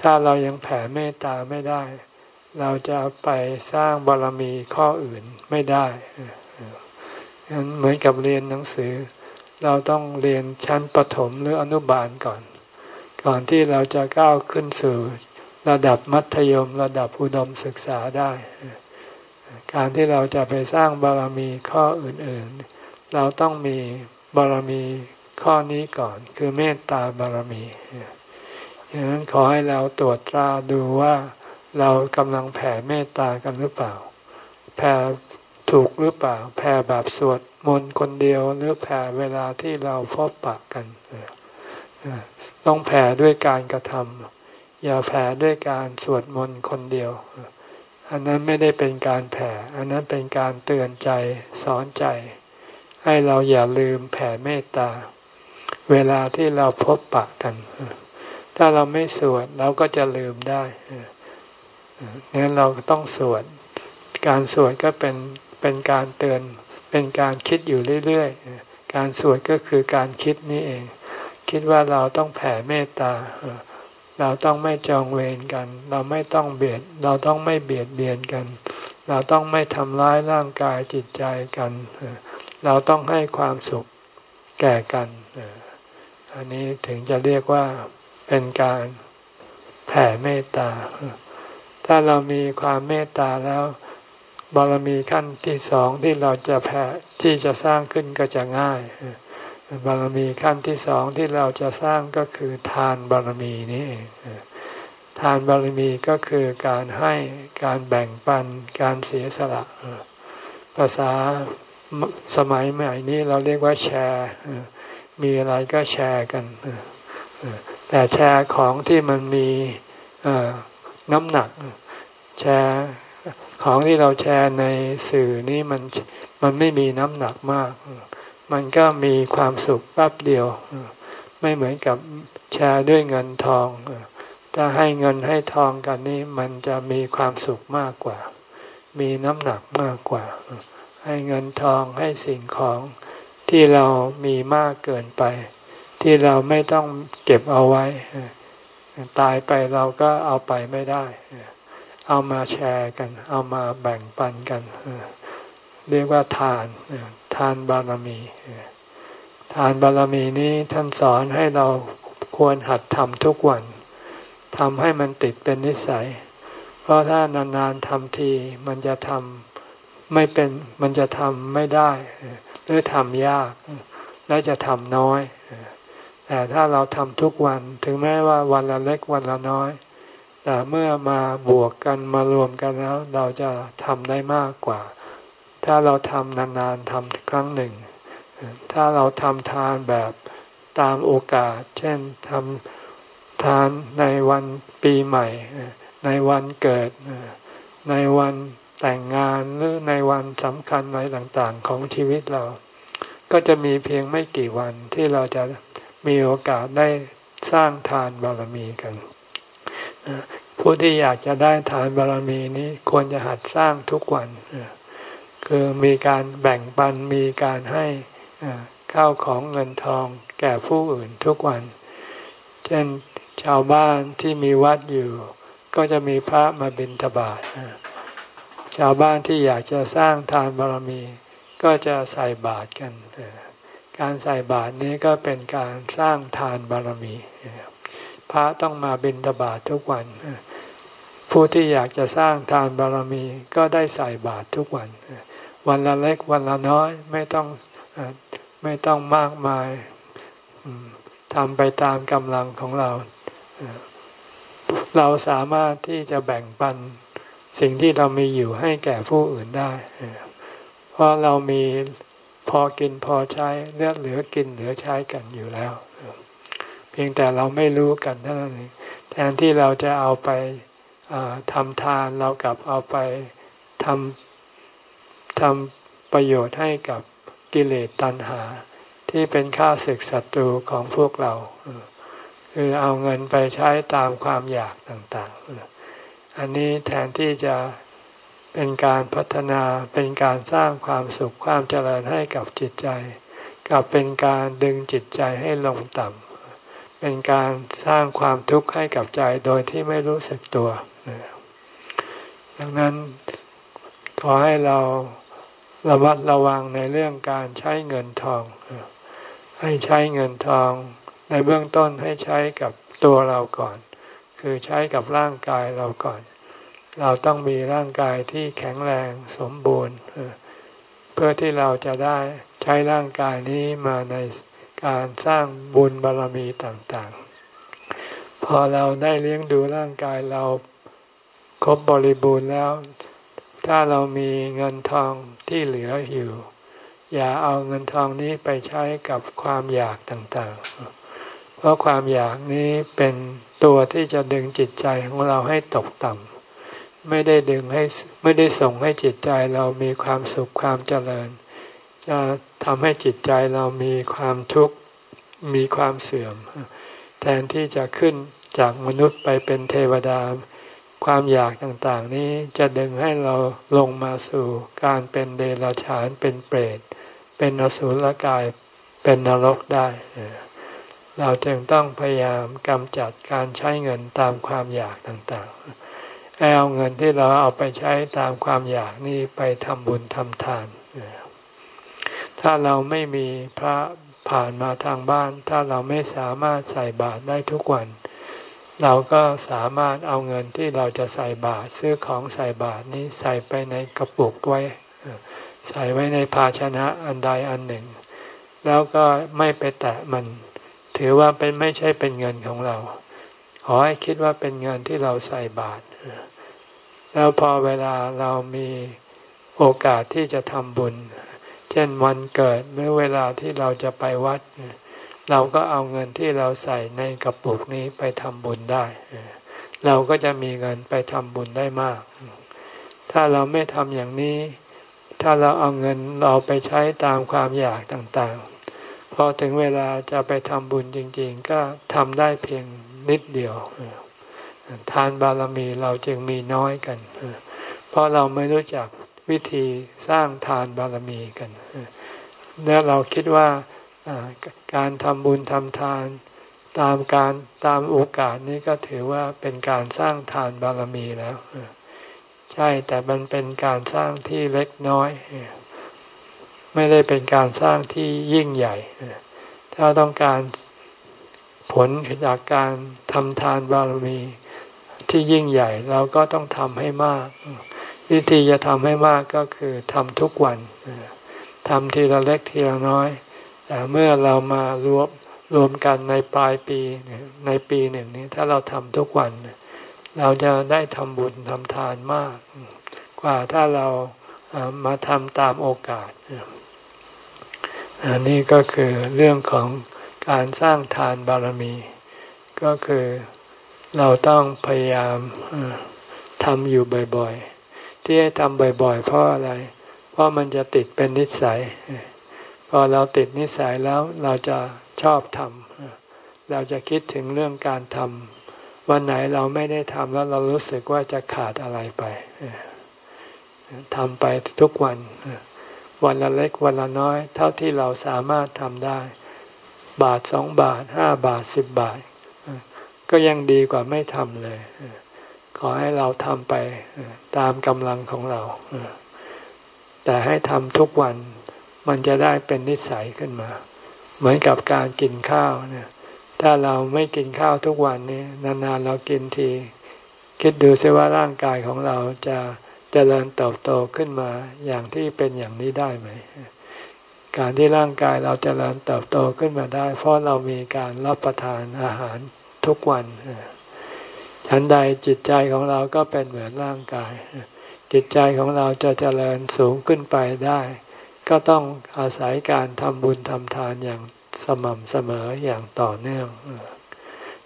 ถ้าเรายังแผ่เมตตาไม่ได้ เราจะไปสร้างบารมีข้ออื่นไม่ได้ฉะนั้นเหมือนกับเรียนหนังสือ เราต้องเรียนชั้นประถมหรืออนุบาลก่อน ก่อนที่เราจะก้าวขึ้นสู่ ระดับมัธยม ระดับอุดมศึกษาได้ การที่เราจะไปสร้างบารมีข้ออื่นๆ เราต้องมีบารมีข้อนี้ก่อน คือเมตตาบารมีดังนั้นขอให้เราตรวจตราดูว่าเรากำลังแผ่เมตตากันหรือเปล่า แผ่ถูกหรือเปล่า แผ่แบบสวดมนต์คนเดียวหรือแผ่เวลาที่เราพบปะกัน ต้องแผ่ด้วยการกระทำ อย่าแผ่ด้วยการสวดมนต์คนเดียว อันนั้นไม่ได้เป็นการแผ่ อันนั้นเป็นการเตือนใจสอนใจ ให้เราอย่าลืมแผ่เมตตา เวลาที่เราพบปะกัน ถ้าเราไม่สวดเราก็จะลืมได้นั้นเราต้องสวด การสวดก็เป็นเป็นการเตือน เป็นการคิดอยู่เรื่อยๆ การสวดก็คือการคิดนี่เอง คิดว่าเราต้องแผ่เมตตา เราต้องไม่จองเวรกัน เราไม่ต้องเบียด เราต้องไม่เบียดเบียนกัน เราต้องไม่ทำร้ายร่างกายจิตใจกัน เราต้องให้ความสุขแก่กัน อันนี้ถึงจะเรียกว่าเป็นการแผ่เมตตา ถ้าเรามีความเมตตาแล้วบารมีขั้นที่สองที่เราจะแผ่ที่จะสร้างขึ้นก็จะง่าย บารมีขั้นที่สองที่เราจะสร้างก็คือทานบารมีนี้เองทานบารมีก็คือการให้การแบ่งปันการเสียสละภาษาสมัยใหม่นี้เราเรียกว่าแชร์มีอะไรก็แชร์กันแต่แชร์ของที่มันมีน้ำหนัก แชร์ของที่เราแชร์ในสื่อนี้มันมันไม่มีน้ำหนักมาก มันก็มีความสุขแป๊บเดียว ไม่เหมือนกับแชร์ด้วยเงินทอง ถ้าให้เงินให้ทองกันนี้มันจะมีความสุขมากกว่า มีน้ำหนักมากกว่า ให้เงินทองให้สิ่งของที่เรามีมากเกินไป ที่เราไม่ต้องเก็บเอาไว้ ตายไปเราก็เอาไปไม่ได้ เอามาแชร์กัน เอามาแบ่งปันกัน เรียกว่าทานานบารมี ทานบารมีนี้ท่านสอนให้เราควรหัดทำทุกวันทำให้มันติดเป็นนิสัย เพราะถ้านานๆทำทีมันจะทำไม่เป็นมันจะทำไม่ได้หรือทำยากและจะทำน้อย แต่ถ้าเราทำทุกวันถึงแม้ว่าวันละเล็กวันละน้อย แต่เมื่อมาบวกกันมารวมกันแล้ว เราจะทำได้มากกว่า ถ้าเราทำนานๆทำครั้งหนึ่ง ถ้าเราทำทานแบบตามโอกาส เช่นทำทานในวันปีใหม่ ในวันเกิด ในวันแต่งงานหรือในวันสำคัญอะไรต่างๆของชีวิตเรา ก็จะมีเพียงไม่กี่วันที่เราจะมีโอกาสได้สร้างทานบารมีกันผู้ที่อยากจะได้ทานบารมีนี้ควรจะหัดสร้างทุกวัน คือมีการแบ่งปันมีการให้ข้าวของเงินทองแก่ผู้อื่นทุกวัน เช่นชาวบ้านที่มีวัดอยู่ ก็จะมีพระมาบิณฑบาตชาวบ้านที่อยากจะสร้างทานบารมี ก็จะใส่บาตรกัน การใส่บาตรนี้ก็เป็นการสร้างทานบารมี พระต้องมาบิณฑบาตททุกวัน ผู้ที่อยากจะสร้างทานบารมี ก็ได้ใส่บาตรทุกวัน วันละเล็กวันละน้อยไม่ต้องไม่ต้องมากมายทำไปตามกำลังของเรา เราสามารถที่จะแบ่งปันสิ่งที่เรามีอยู่ให้แก่ผู้อื่นได้ เพราะเรามีพอกินพอใช้เลือดเหลือกินเหลือใช้กันอยู่แล้ว เพียงแต่เราไม่รู้กันเท่านั้นเองแทนที่เราจะเอาไปทำทานเรากลับเอาไปทำ ทำประโยชน์ให้กับกิเลสตัณหา ที่เป็นข้าศึกศัตรูของพวกเราคือเอาเงินไปใช้ตามความอยากต่างๆ อันนี้แทนที่จะเป็นการพัฒนาเป็นการสร้างความสุขความเจริญให้กับจิตใจกับเป็นการดึงจิตใจให้ลงต่ำเป็นการสร้างความทุกข์ให้กับใจโดยที่ไม่รู้สึกตัวดังนั้นขอให้เรา ระมัดระวังในเรื่องการใช้เงินทอง ให้ใช้เงินทอง ในเบื้องต้นให้ใช้กับตัวเราก่อน คือใช้กับร่างกายเราก่อน เราต้องมีร่างกายที่แข็งแรงสมบูรณ์ เพื่อที่เราจะได้ใช้ร่างกายนี้มาในการสร้างบุญบารรมีต่างๆ พอเราได้เลี้ยงดูร่างกายเราครบบริบูรณ์แล้ว ถ้าเรามีเงินทองที่เหลืออยู่ อย่าเอาเงินทองนี้ไปใช้กับความอยากต่างๆ เพราะความอยากนี้เป็นตัวที่จะดึงจิตใจของเราให้ตกต่ำไม่ได้ดึงให้ไม่ได้ส่งให้จิตใจเรามีความสุขความเจริญ จะทำให้จิตใจเรามีความทุกข์มีความเสื่อม แทนที่จะขึ้นจากมนุษย์ไปเป็นเทวดา ความอยากต่างๆนี้จะดึงให้เราลงมาสู่การเป็นเดรัจฉานเป็นเปรต เป็นอสุรกายเป็นนรกได้ เราจึงต้องพยายามกำจัดการใช้เงินตามความอยากต่างๆให้เอาเงินที่เราเอาไปใช้ตามความอยากนี้ไปทำบุญทำทาน ถ้าเราไม่มีพระผ่านมาทางบ้าน ถ้าเราไม่สามารถใส่บาตรได้ทุกวัน เราก็สามารถเอาเงินที่เราจะใส่บาตรซื้อของใส่บาตรนี้ใส่ไปในกระปุกไว้ ใส่ไว้ในภาชนะอันใดอันหนึ่ง แล้วก็ไม่ไปแตะมัน ถือว่าเป็นไม่ใช่เป็นเงินของเรา ขอให้คิดว่าเป็นเงินที่เราใส่บาตรแล้วพอเวลาเรามีโอกาสที่จะทำบุญ เช่นวันเกิดหรือเวลาที่เราจะไปวัดเเราก็เอาเงินที่เราใส่ในกระปุกนี้ไปทำบุญได้ เราก็จะมีเงินไปทำบุญได้มาก ถ้าเราไม่ทำอย่างนี้ ถ้าเราเอาเงินเราไปใช้ตามความอยากต่างๆ พอถึงเวลาจะไปทำบุญจริง ๆ ก็ทำได้เพียงนิดเดียว ทานบารมีเราจึงมีน้อยกัน เพราะเราไม่รู้จักวิธีสร้างทานบารมีกัน แล้วเราคิดว่า การทำบุญทำทาน ตามการตามโอกาสนี้ก็ถือว่าเป็นการสร้างทานบารมีแล้ว ใช่แต่มันเป็นการสร้างที่เล็กน้อย ไม่ได้เป็นการสร้างที่ยิ่งใหญ่ ถ้าต้องการผลจากการทำทานบารมีที่ยิ่งใหญ่เราก็ต้องทำให้มาก วิธีจะทำให้มากก็คือทำทุกวันทำทีละเล็กทีละน้อย แต่เมื่อเรามารวมรวมกันในปลายปีในปีหนึ่งนี้ถ้าเราทำทุกวัน เราจะได้ทำบุญทำทานมาก กว่าถ้าเรามาทำตามโอกาสอันนี้ก็คือเรื่องของการสร้างทานบารมี ก็คือเราต้องพยายามทำอยู่บ่อย ๆ ที่ให้ทำบ่อย ๆ เพราะอะไร เพราะมันจะติดเป็นนิสัย พอเราติดนิสัยแล้วเราจะชอบทำเราจะคิดถึงเรื่องการทำวันไหนเราไม่ได้ทำแล้วเรารู้สึกว่าจะขาดอะไรไปทำไปทุกวัน วันละเล็กวันละน้อย เท่าที่เราสามารถทำได้ บาทสองบาทห้าบาทสิบบาท ก็ยังดีกว่าไม่ทำเลย ขอให้เราทำไปตามกำลังของเรา แต่ให้ทำทุกวัน มันจะได้เป็นนิสัยขึ้นมา เหมือนกับการกินข้าวเนี่ยถ้าเราไม่กินข้าวทุกวันนี้นานๆเรากินที คิดดูซิว่าร่างกายของเราจะจะเจริญเติบโตขึ้นมาอย่างที่เป็นอย่างนี้ได้ไหม การที่ร่างกายเราจเจริญเติบโตขึ้นมาได้ เพราะเรามีการรับประทานอาหารทุกวันฉันใดจิตใจของเราก็เป็นเหมือนร่างกาย จิตใจของเราจะเจริญสูงขึ้นไปได้ ก็ต้องอาศัยการทำบุญทำทานอย่างสม่ำเสมออย่างต่อเนื่อง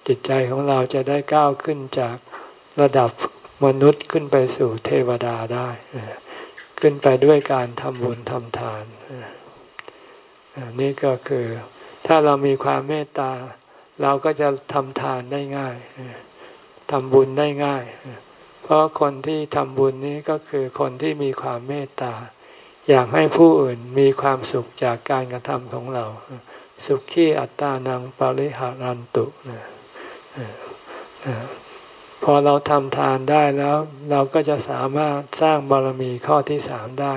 จิตใจของเราจะได้ก้าวขึ้นจากระดับมนุษย์ขึ้นไปสู่เทวดาได้ ขึ้นไปด้วยการทำบุญทำทานนี่ก็คือถ้าเรามีความเมตตา เราก็จะทำทานได้ง่ายทำบุญได้ง่าย เพราะคนที่ทำบุญนี้ก็คือคนที่มีความเมตตา อยากให้ผู้อื่นมีความสุขจากการกระทำของเรา สุขขี้อัตตานังปริหารันตุพอเราทำทานได้แล้ว เราก็จะสามารถสร้างบารมีข้อที่สามได้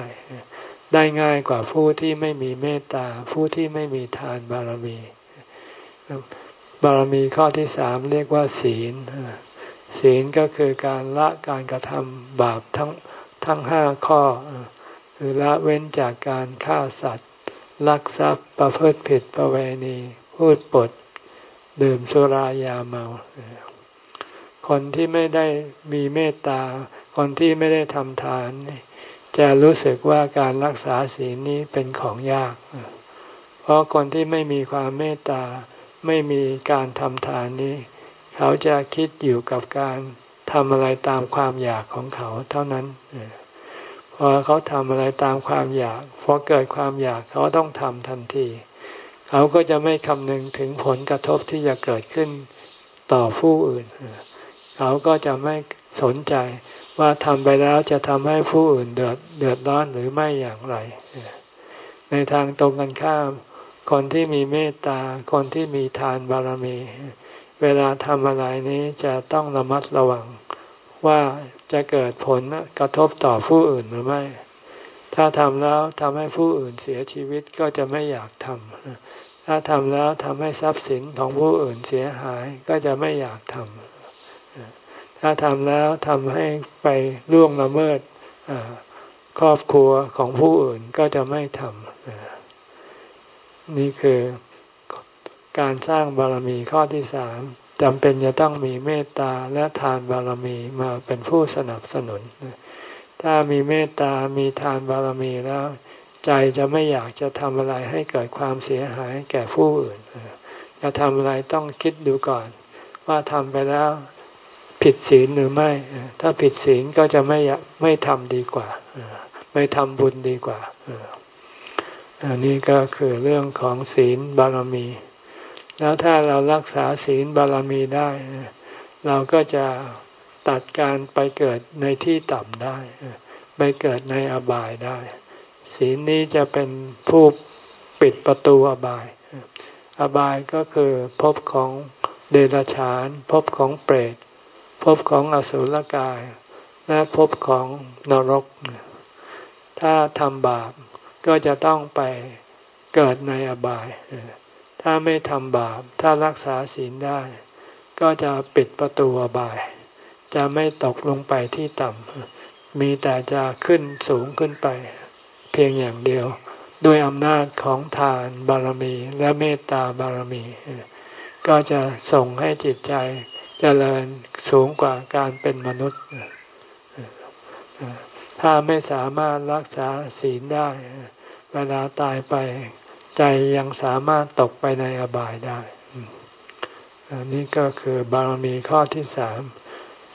ได้ง่ายกว่าผู้ที่ไม่มีเมตตา ผู้ที่ไม่มีทานบารมี บารมีข้อที่สามเรียกว่า ศีล ศีลก็คือการละการกระทำบาปทั้งทั้งห้าข้อ คือละเว้นจากการฆ่าสัตว์ ลักทรัพย์ประพฤติผิดประเวณี พูดปด ดื่มสุรายาเมา คนที่ไม่ได้มีเมตตา คนที่ไม่ได้ทำทาน จะรู้สึกว่าการรักษาศีลนี้เป็นของยาก เพราะคนที่ไม่มีความเมตตา ไม่มีการทำทานนี้ เขาจะคิดอยู่กับการทำอะไรตามความอยากของเขาเท่านั้น พอเขาทำอะไรตามความอยากพอเกิดความอยากเขาต้องทำทันที เขาก็จะไม่คำนึงถึงผลกระทบที่จะเกิดขึ้นต่อผู้อื่น เขาก็จะไม่สนใจว่าทำไปแล้วจะทำให้ผู้อื่นเดือดเดือดร้อนหรือไม่อย่างไร ในทางตรงกันข้าม คนที่มีเมตตา คนที่มีทานบารมี เวลาทำอะไรนี้จะต้องระมัดระวัง ว่าจะเกิดผลกระทบต่อผู้อื่นหรือไม่ ถ้าทำแล้วทำให้ผู้อื่นเสียชีวิตก็จะไม่อยากทำถ้าทำแล้วทำให้ทรัพย์สินของผู้อื่นเสียหายก็จะไม่อยากทำถ้าทำแล้วทำให้ไปล่วงละเมิดครอบครัวของผู้อื่นก็จะไม่ทำนี่คือการสร้างบารมีข้อที่สาม จำเป็นจะต้องมีเมตตาและทานบารมีมาเป็นผู้สนับสนุน ถ้ามีเมตตามีทานบารมีแล้ว ใจจะไม่อยากจะทำอะไรให้เกิดความเสียหายแก่ผู้อื่น จะทำอะไรต้องคิดดูก่อน ว่าทำไปแล้วผิดศีลหรือไม่ ถ้าผิดศีลก็จะไม่ไม่ทำดีกว่า ไม่ทำบุญดีกว่าอันนี้ก็คือเรื่องของศีลบารมี แล้วถ้าเรารักษาศีลบารมีได้ เราก็จะตัดการไปเกิดในที่ต่ำได้ ไปเกิดในอบายได้ ศีลนี้จะเป็นผู้ปิดประตูอบาย อบายก็คือภพของเดรัจฉานภพของเปรตภพของอสุรกาย และภพของนรก ถ้าทำบาปก็จะต้องไปเกิดในอบาย ถ้าไม่ทำบาป ถ้ารักษาศีลได้ ก็จะปิดประตูอบาย จะไม่ตกลงไปที่ต่ำ มีแต่จะขึ้นสูงขึ้นไป เพียงอย่างเดียว ด้วยอำนาจของทานบารมีและเมตตาบารมี ก็จะส่งให้จิตใจจเจริญสูงกว่าการเป็นมนุษย์ ถ้าไม่สามารถรักษาศีลได้ เวลาตายไป ใจยังสามารถตกไปในอบายได้ อันนี้ก็คือบารมีข้อที่สาม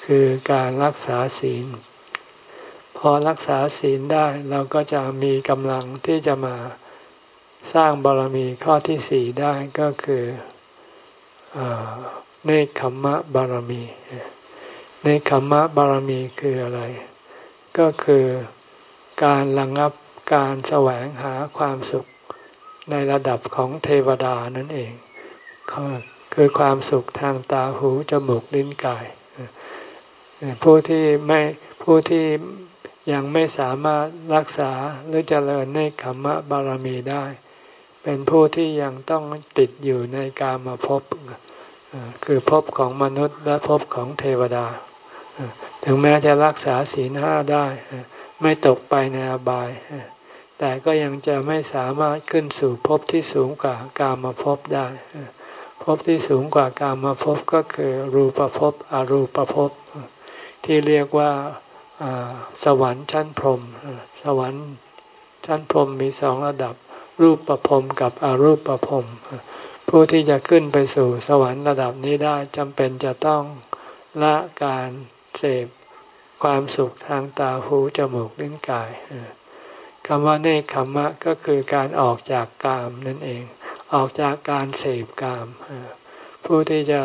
คือการรักษาศีล พอรักษาศีลได้เราก็จะมีกำลังที่จะมาสร้างบารมีข้อที่สี่ได้ก็คืออเนคขมมะบารมี เนคขมมะบารมีคืออะไร ก็คือการระงงับการแสวงหาความสุข ในระดับของเทวดานั่นเองคือความสุขทางตาหูจมูกลิ้นกาย ผู้ที่ไม่ผู้ที่ยังไม่สามารถรักษาหรือเจริญในขมมะบารมีได้ เป็นผู้ที่ยังต้องติดอยู่ในกามาพบคือภพของมนุษย์และภพของเทวดา ถึงแม้จะรักษาศีลห้าได้ ไม่ตกไปในอบาย แต่ก็ยังจะไม่สามารถขึ้นสู่ภพที่สูงกว่ากามาภพได้ภพที่สูงกว่ากามาภพก็คือรูปภพอรูปภพที่เรียกว่าสวรรค์ชั้นพรหมสวรรค์ชั้นพรหมมีสองระดับ รูปประพรมกับอรูปประพรมผู้ที่จะขึ้นไปสู่สวรรค์ระดับนี้ได้จำเป็นจะต้องละการเสพความสุขทางตาหูจมูกลิ้นกาย คำว่าเนคขมมะก็คือการออกจากกามนั่นเอง ออกจากการเสพกาม ผู้ที่จะ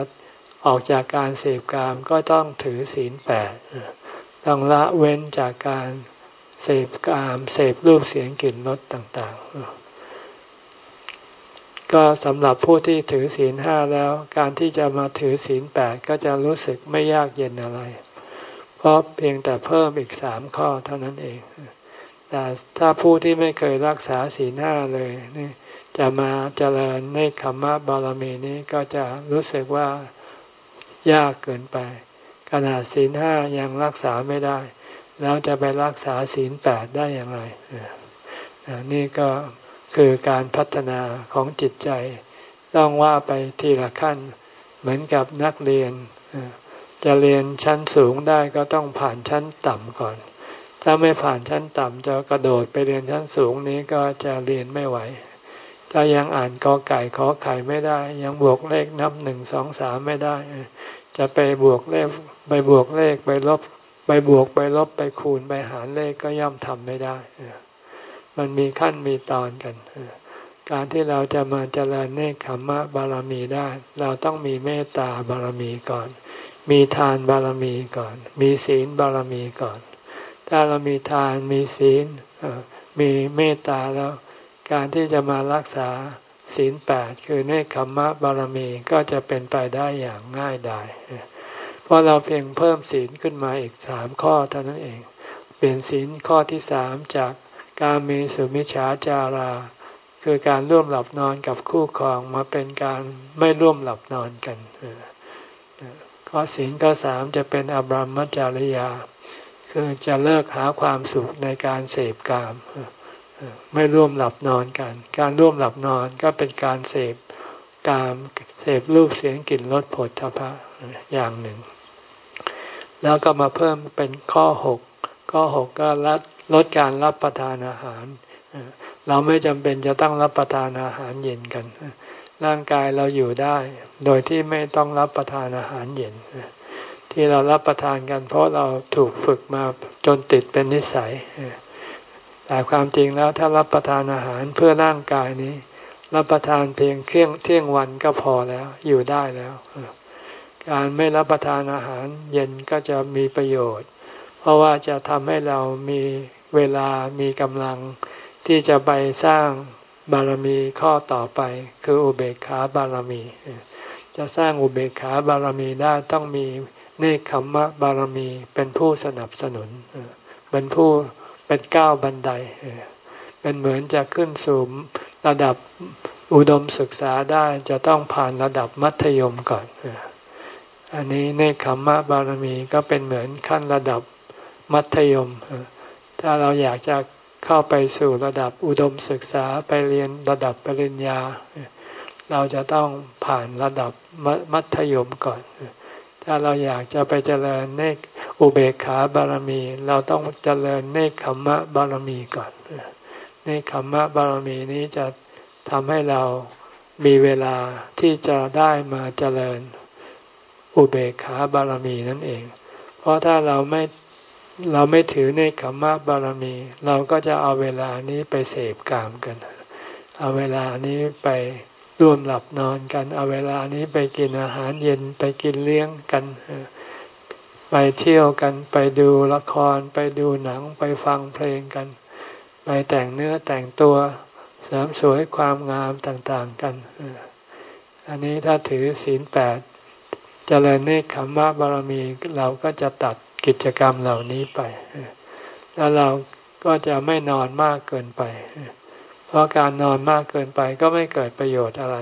ออกจากการเสพกามก็ต้องถือศีลแปดต้องละเว้นจากการเสพกามเสพรูปเสียงกลิ่นรสต่าง ๆ ก็สำหรับผู้ที่ถือศีลห้าแล้ว การที่จะมาถือศีลแปดก็จะรู้สึกไม่ยากเย็นอะไร เพราะเพียงแต่เพิ่มอีกสามข้อเท่านั้นเอง แต่ถ้าผู้ที่ไม่เคยรักษาศีลห้าเลยนี่จะมาเจริญในคำมะบารมีนี้ก็จะรู้สึกว่ายากเกินไปขนาดศีลห้ายังรักษาไม่ได้ แล้วจะไปรักษาศีลแปดได้อย่างไรนี่ก็คือการพัฒนาของจิตใจ ต้องว่าไปทีละขั้น เหมือนกับนักเรียน จะเรียนชั้นสูงได้ก็ต้องผ่านชั้นต่ำก่อน ถ้าไม่ผ่านชั้นต่ำจะกระโดดไปเรียนชั้นสูงนี้ก็จะเรียนไม่ไหว ถ้ายังอ่านกอไก่ขอไข่ไม่ได้ ยังบวกเลขนับหนึ่งสองสามไม่ได้ จะไปบวกเลขไปบวกเลขไปลบไปบวกไปลบไปคูณไปหารเลขก็ย่อมทำไม่ได้ มันมีขั้นมีตอนกัน การที่เราจะมาเจริญเนคขมมะบารมีได้ เราต้องมีเมตตาบารมีก่อน มีทานบารมีก่อน มีศีลบารมีก่อน ถ้าเรามีทานมีศีลมีเมตตาแล้ว การที่จะมารักษาศีลแปดคือเนคขมมะบารมีก็จะเป็นไปได้อย่างง่ายดายเพราะเราเพียงเพิ่มศีลขึ้นมาอีกสามข้อเท่านั้นเอง เปลี่ยนศีลข้อที่สามจากการมีสุมิชฌาจารา คือการร่วมหลับนอนกับคู่ครองมาเป็นการไม่ร่วมหลับนอนกันข้อศีลข้อสามจะเป็นอบรมจริยา จะเลิกหาความสุขในการเสพกามไม่ร่วมหลับนอนกัน การร่วมหลับนอนก็เป็นการเสพกามเสพรูปเสียงกลิ่นรสผลทพะอย่างหนึ่ง แล้วก็มาเพิ่มเป็นข้อหกข้อหกก็ลดลดการรับประทานอาหาร เราไม่จำเป็นจะต้องรับประทานอาหารเย็นกัน ร่างกายเราอยู่ได้ โดยที่ไม่ต้องรับประทานอาหารเย็น ที่เรารับประทานกัน เพราะเราถูกฝึกมาจนติดเป็นนิสัยแต่ความจริงแล้วถ้ารับประทานอาหารเพื่อร่างกายนี้ รับประทานเพียงเที่ยงเที่ยงวันก็พอแล้วอยู่ได้แล้ว การไม่รับประทานอาหารเย็นก็จะมีประโยชน์ เพราะว่าจะทำให้เรามีเวลามีกำลังที่จะไปสร้างบารมีข้อต่อไป คืออุเบกขาบารมี จะสร้างอุเบกขาบารมีได้ต้องมี เนคขมมะบารมีเป็นผู้สนับสนุนเป็นผู้เป็นก้าวบันไดเป็นเหมือนจะขึ้นสู่ระดับอุดมศึกษาได้จะต้องผ่านระดับมัธยมก่อน อันนี้เนคขมมะบารมีก็เป็นเหมือนขั้นระดับมัธยม ถ้าเราอยากจะเข้าไปสู่ระดับอุดมศึกษาไปเรียนระดับปริญญา เราจะต้องผ่านระดับมัธยมก่อน ถ้าเราอยากจะไปเจริญเนกอุเบกขาบารมี เราต้องเจริญเนคขมมะบารมีก่อนเนคขมมะบารมีนี้จะทำให้เรามีเวลาที่จะได้มาเจริญอุเบกขาบารมีนั่นเอง เพราะถ้าเราไม่เราไม่ถือในขมมะบารมี เราก็จะเอาเวลานี้ไปเสพกามกัน เอาเวลานี้ไป ร่วมหลับนอนกัน เอาเวลานี้ไปกินอาหารเย็นไปกินเลี้ยงกัน ไปเที่ยวกันไปดูละครไปดูหนังไปฟังเพลงกัน ไปแต่งเนื้อแต่งตัวเสริมสวยความงามต่างๆกัน อันนี้ถ้าถือศีลแปดจเจริญเนคขมมะบารมีเราก็จะตัดกิจกรรมเหล่านี้ไป แล้วเราก็จะไม่นอนมากเกินไป เพราะการนอนมากเกินไปก็ไม่เกิดประโยชน์อะไร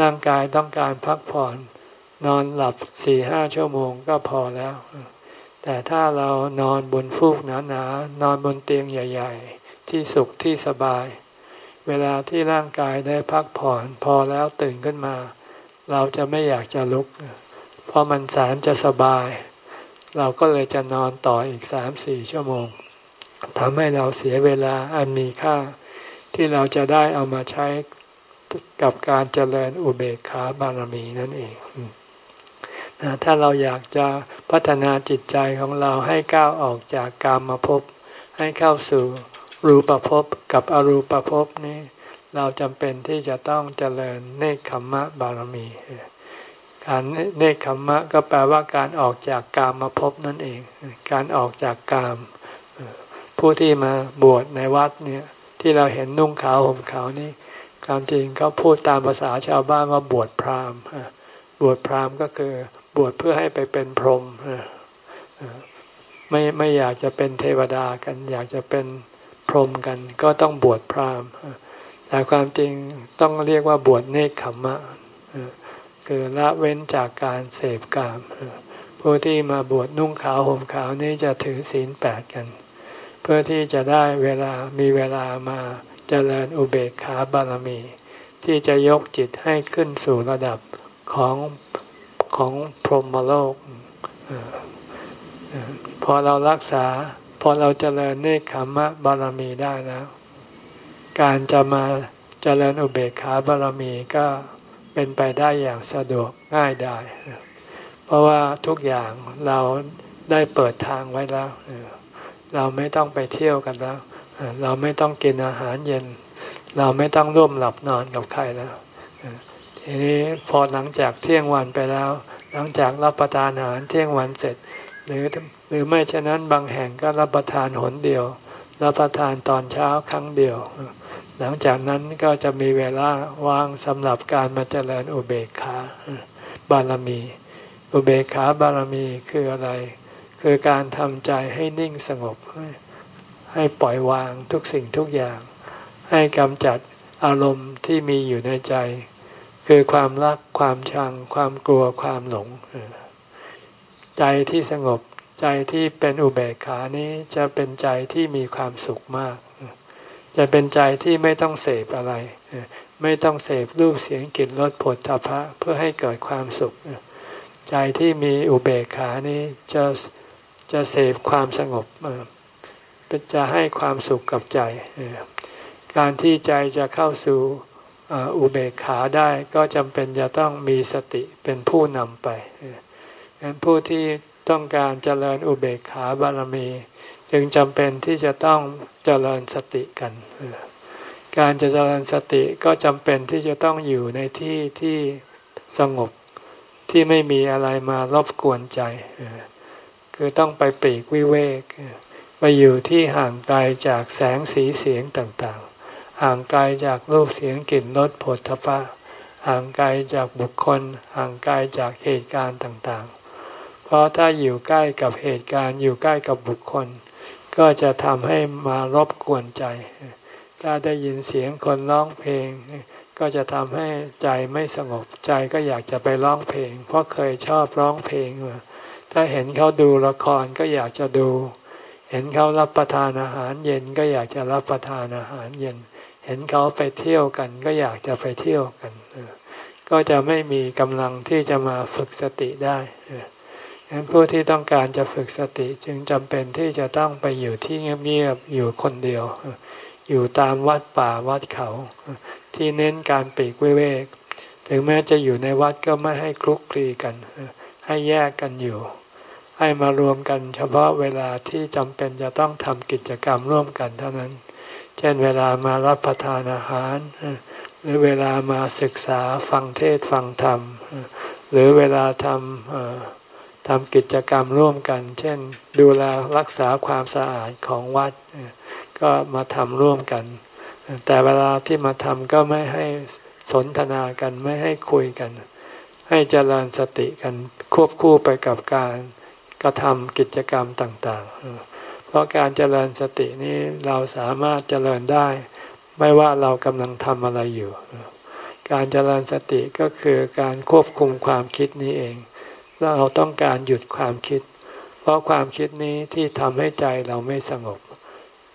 ร่างกายต้องการพักผ่อน นอนหลับสี่ห้าชั่วโมงก็พอแล้ว แต่ถ้าเรานอนบนฟูกหนาๆนนอนบนเตียงใหญ่ ๆ ที่สุขที่สบาย เวลาที่ร่างกายได้พักผ่อน พอแล้วตื่นขึ้นมา เราจะไม่อยากจะลุก เพราะมันแสนจะสบาย เราก็เลยจะนอนต่ออีกสามสี่ชั่วโมงทำให้เราเสียเวลาอันมีค่า ที่เราจะได้เอามาใช้กับการเจริญอุเบกขาบารมีนั่นเองนะถ้าเราอยากจะพัฒนาจิตใจของเราให้ก้าวออกจากกามมาพบ ให้เข้าสู่รูปภพกับอรูปภพนี้ เราจำเป็นที่จะต้องเจริญเนคขมมะบารมี การเนคขมมะก็แปลว่าการออกจากกามมาพบนั่นเอง การออกจากกาม ผู้ที่มาบวชในวัดเนี่ย ที่เราเห็นนุ่งขาวห่มขาวนี่ความจริงเขาพูดตามภาษาชาวบ้านว่าบวชพราหมณ์บวชพราหมณ์ก็คือบวชเพื่อให้ไปเป็นพรหมไม่ไม่อยากจะเป็นเทวดากัน อยากจะเป็นพรหมกัน ก็ต้องบวชพราหมณ์แต่ความจริงต้องเรียกว่าบวชเนคขมมะคือละเว้นจากการเสพกามผู้ที่มาบวชนุ่งขาวห่มขาวนี้จะถือศีลแปดกัน พื่อที่จะได้เวลามีเวลามาเจริญอุเบกขาบารมี ที่จะยกจิตให้ขึ้นสู่ระดับของของพรหมโลก พอเรารักษา พอเราเจริญเนคขมะบารมีได้แล้ว การจะมาเจริญอุเบกขาบารมีก็เป็นไปได้อย่างสะดวกง่ายได้ เพราะว่าทุกอย่างเราได้เปิดทางไว้แล้วเเราไม่ต้องไปเที่ยวกันแล้ว เราไม่ต้องกินอาหารเย็น เราไม่ต้องร่วมหลับนอนกับใครแล้วทีนี้พอหลังจากเที่ยงวันไปแล้ว หลังจากรับประทานอาหารเที่ยงวันเสร็จ หรือหรือไม่เช่นนั้นบางแห่งก็รับประทานหนเดียว รับประทานตอนเช้าครั้งเดียว หลังจากนั้นก็จะมีเวลาว่างสำหรับการมาเจริญอุเบกขาบารมี อุเบกขาบารมีคืออะไร คือการทำใจให้นิ่งสงบ ให้ปล่อยวางทุกสิ่งทุกอย่าง ให้กำจัดอารมณ์ที่มีอยู่ในใจ คือความรักความชัง ความกลัวความหลง ใจที่สงบใจที่เป็นอุเบกขานี้จะเป็นใจที่มีความสุขมาก จะเป็นใจที่ไม่ต้องเสพอะไร ไม่ต้องเสพรูปเสียงกลิ่นรสผลทพะเพื่อให้เกิดความสุข ใจที่มีอุเบกขานี้จะ จะเสพความสงบจะให้ความสุขกับใจ การที่ใจจะเข้าสู่อุเบกขาได้ก็จำเป็นจะต้องมีสติเป็นผู้นำไปดังนั้นผู้ที่ต้องการเจริญอุเบกขาบารมี จึงจำเป็นที่จะต้องเจริญสติกัน การจะเจริญสติก็จำเป็นที่จะต้องอยู่ในที่ที่สงบที่ไม่มีอะไรมารบกวนใจ คือต้องไปปีกวิเวก ไปอยู่ที่ห่างไกลจากแสงสีเสียงต่างๆ ห่างไกลจากรูปเสียงกลิ่นรสผลทพะห่างไกลจากบุคคล ห่างไกลจากเหตุการณ์ต่างๆ เพราะถ้าอยู่ใกล้กับเหตุการณ์อยู่ใกล้กับบุคคล ก็จะทำให้มารบกวนใจ ถ้าได้ยินเสียงคนร้องเพลง ก็จะทำให้ใจไม่สงบใจก็อยากจะไปร้องเพลง เพราะเคยชอบร้องเพลงมา ถ้าเห็นเขาดูละครก็อยากจะดู เห็นเขารับประทานอาหารเย็นก็อยากจะรับประทานอาหารเย็น เห็นเขาไปเที่ยวกัน ก็อยากจะไปเที่ยวกัน ก็จะไม่มีกำลังที่จะมาฝึกสติได้ฉะนั้นผู้ที่ต้องการจะฝึกสติจึงจำเป็นที่จะต้องไปอยู่ที่เงียบๆอยู่คนเดียว อยู่ตามวัดป่าวัดเขา ที่เน้นการปีกเวกถึงแม้จะอยู่ในวัดก็ไม่ให้คลุกคลีกัน ให้แยกกันอยู่ ให้มารวมกันเฉพาะเวลาที่จำเป็นจะต้องทำกิจกรรมร่วมกันเท่านั้น เช่นเวลามารับประทานอาหาร หรือเวลามาศึกษาฟังเทศฟังธรรม หรือเวลาทำทำกิจกรรมร่วมกัน เช่น ดูแลรักษาความสะอาดของวัด ก็มาทำร่วมกัน แต่เวลาที่มาทำก็ไม่ให้สนทนากันไม่ให้คุยกัน ให้เจริญสติกันควบคู่ไปกับการ กระทำกิจกรรมต่างๆ เพราะการเจริญสตินี้เราสามารถเจริญได้ ไม่ว่าเรากำลังทำอะไรอยู่ การเจริญสติก็คือการควบคุมความคิดนี้เองเราต้องการหยุดความคิด เพราะความคิดนี้ที่ทำให้ใจเราไม่สงบ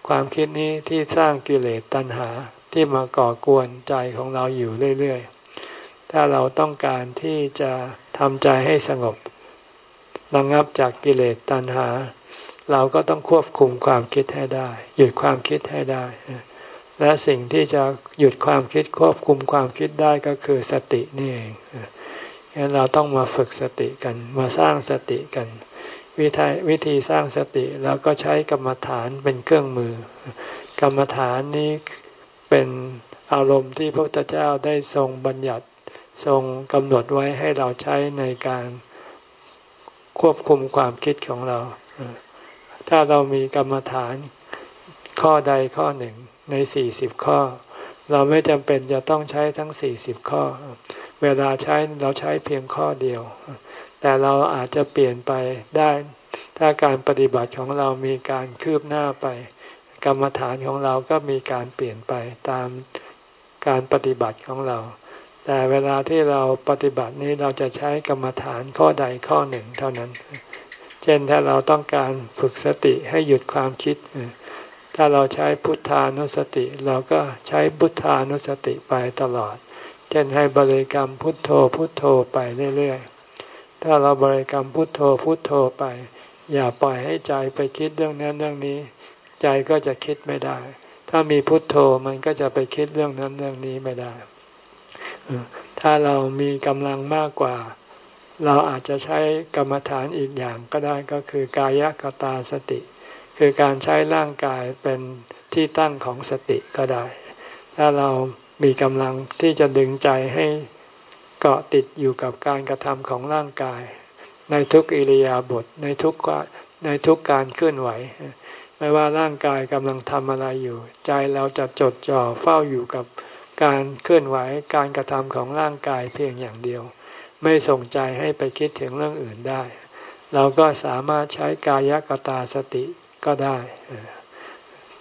ความคิดนี้ที่สร้างกิเลสตัณหาที่มาก่อกวนใจของเราอยู่เรื่อยๆ ถ้าเราต้องการที่จะทำใจให้สงบ ระงับจากกิเลสตัณหา เราก็ต้องควบคุมความคิดให้ได้ หยุดความคิดให้ได้ และสิ่งที่จะหยุดความคิดควบคุมความคิดได้ก็คือสตินี่เองงั้นเราต้องมาฝึกสติกันมาสร้างสติกัน วิธีวิธีสร้างสติเราก็ใช้กรรมฐานเป็นเครื่องมือ กรรมฐานนี้เป็นอารมณ์ที่พระพุทธเจ้าได้ทรงบัญญัติทรงกำหนดไว้ให้เราใช้ในการ ควบคุมความคิดของเรา ถ้าเรามีกรรมฐานข้อใดข้อหนึ่งในสี่สิบข้อ เราไม่จำเป็นจะต้องใช้ทั้งสี่สิบข้อ เวลาใช้เราใช้เพียงข้อเดียว แต่เราอาจจะเปลี่ยนไปได้ ถ้าการปฏิบัติของเรามีการคืบหน้าไป กรรมฐานของเราก็มีการเปลี่ยนไปตามการปฏิบัติของเรา แต่เวลาที่เราปฏิบัตินี้เราจะใช้กรรมฐานข้อใดข้อหนึ่งเท่านั้น เช่นถ้าเราต้องการฝึกสติให้หยุดความคิด ถ้าเราใช้พุทธานุสติ เราก็ใช้พุทธานุสติไปตลอด เช่นให้บริกรรมพุทโธพุทโธไปเรื่อยๆ ถ้าเราบริกรรมพุทโธพุทโธไป อย่าปล่อยให้ใจไปคิดเรื่องนั้นเรื่องนี้ ใจก็จะคิดไม่ได้ ถ้ามีพุทโธมันก็จะไปคิดเรื่องนั้นเรื่องนี้ไม่ได้ ถ้าเรามีกำลังมากกว่า เราอาจจะใช้กรรมฐานอีกอย่างก็ได้ก็คือกายกตาสติ คือการใช้ร่างกายเป็นที่ตั้งของสติก็ได้ ถ้าเรามีกำลังที่จะดึงใจให้เกาะติดอยู่กับการกระทำของร่างกาย ในทุกอิริยาบถในทุกในทุกการเคลื่อนไหว ไม่ว่าร่างกายกำลังทำอะไรอยู่ ใจเราจะจดจ่อเฝ้าอยู่กับ การเคลื่อนไหวการกระทำของร่างกายเพียงอย่างเดียว ไม่ส่งใจให้ไปคิดถึงเรื่องอื่นได้ เราก็สามารถใช้กายกตาสติก็ได้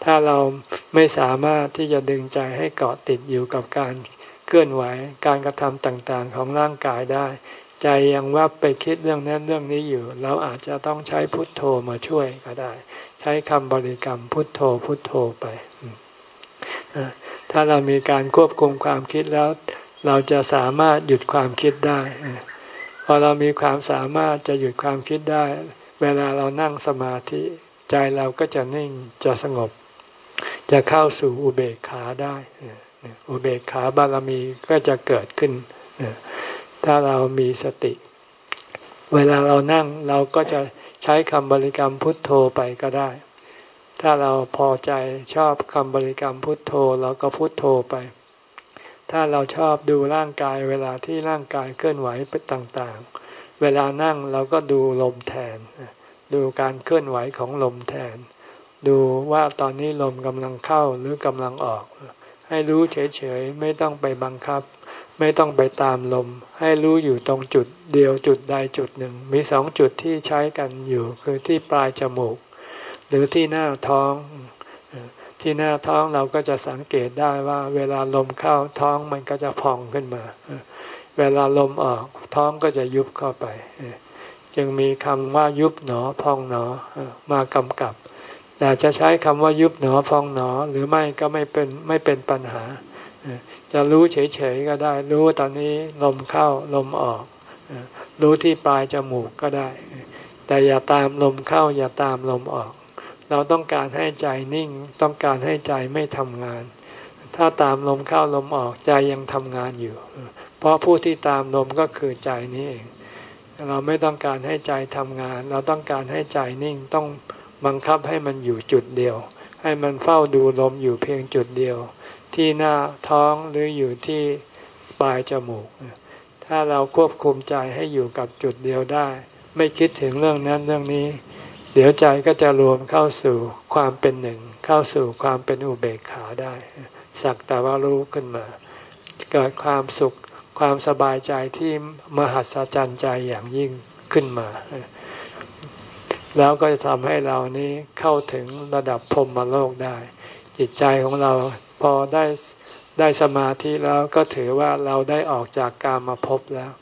ถ้าเราไม่สามารถที่จะดึงใจให้เกาะติดอยู่กับการเคลื่อนไหวการกระทำต่างๆของร่างกายได้ ใจยังว่าไปคิดเรื่องนั้นเรื่องนี้อยู่ เราอาจจะต้องใช้พุทโธมาช่วยก็ได้ ใช้คำบริกรรมพุทโธพุทโธไป ถ้าเรามีการควบคุมความคิดแล้ว เราจะสามารถหยุดความคิดได้พอเรามีความสามารถจะหยุดความคิดได้ เวลาเรานั่งสมาธิใจเราก็จะนิ่งจะสงบ จะเข้าสู่อุเบกขาได้อุเบกขาบารมีก็จะเกิดขึ้น ถ้าเรามีสติ เวลาเรานั่งเราก็จะใช้คำบริกรรมพุทโธไปก็ได้ ถ้าเราพอใจชอบคำบริกรรมพุทโธเราก็พุทโธไป ถ้าเราชอบดูร่างกายเวลาที่ร่างกายเคลื่อนไหวไปต่างๆ เวลานั่งเราก็ดูลมแทน ดูการเคลื่อนไหวของลมแทน ดูว่าตอนนี้ลมกำลังเข้าหรือกำลังออก ให้รู้เฉยๆไม่ต้องไปบังคับ ไม่ต้องไปตามลม ให้รู้อยู่ตรงจุดเดียวจุดใดจุดหนึ่ง มีสองจุดที่ใช้กันอยู่คือที่ปลายจมูก หรือที่หน้าท้อง ที่หน้าท้องเราก็จะสังเกตได้ว่า เวลาลมเข้าท้องมันก็จะพองขึ้นมา เวลาลมออกท้องก็จะยุบเข้าไป จึงมีคำว่ายุบหนอพองหนอมากำกับแต่จะใช้คำว่ายุบหนอพองหนอหรือไม่ก็ไม่เป็นไม่เป็นปัญหา จะรู้เฉยๆก็ได้ รู้ตอนนี้ลมเข้าลมออก รู้ที่ปลายจมูกก็ได้ แต่อย่าตามลมเข้าอย่าตามลมออก เราต้องการให้ใจนิ่ง ต้องการให้ใจไม่ทำงาน ถ้าตามลมเข้าลมออกใจยังทำงานอยู่ เพราะผู้ที่ตามลมก็คือใจนี้เอง เราไม่ต้องการให้ใจทำงาน เราต้องการให้ใจนิ่งต้องบังคับให้มันอยู่จุดเดียว ให้มันเฝ้าดูลมอยู่เพียงจุดเดียว ที่หน้าท้องหรืออยู่ที่ปลายจมูก ถ้าเราควบคุมใจให้อยู่กับจุดเดียวได้ ไม่คิดถึงเรื่องนั้นเรื่องนี้ เดี๋ยวใจก็จะรวมเข้าสู่ความเป็นหนึ่ง เข้าสู่ความเป็นอุเบกขาได้ สักแต่ว่ารู้ขึ้นมา เกิดความสุขความสบายใจที่มหัศจรรย์ใจอย่างยิ่งขึ้นมา แล้วก็จะทำให้เรานี้เข้าถึงระดับพรมมโลกได้ จิตใจของเราพอได้ได้สมาธิแล้วก็ถือว่าเราได้ออกจากกามาพบแล้ว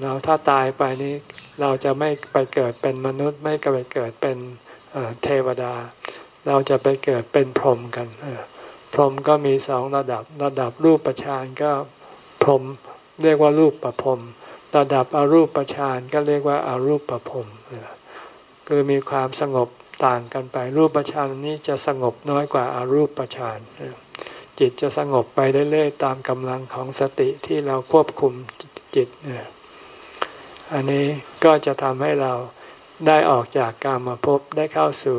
เราถ้าตายไปนี้ เราจะไม่ไปเกิดเป็นมนุษย์ ไม่ไปเกิดเป็นเทวดา เราจะไปเกิดเป็นพรหมกันพรหมก็มีสองระดับระดับรูปประชานก็พรหมเรียกว่ารูปประพรมระดับอรูปประชานก็เรียกว่าอารูปประพรมคือมีความสงบต่างกันไปรูปประชานนี้จะสงบน้อยกว่าอารูปประชานจิตจะสงบไปเรื่อยๆตามกำลังของสติที่เราควบคุมจิต อันนี้ก็จะทำให้เราได้ออกจากกามาพบได้เข้าสู่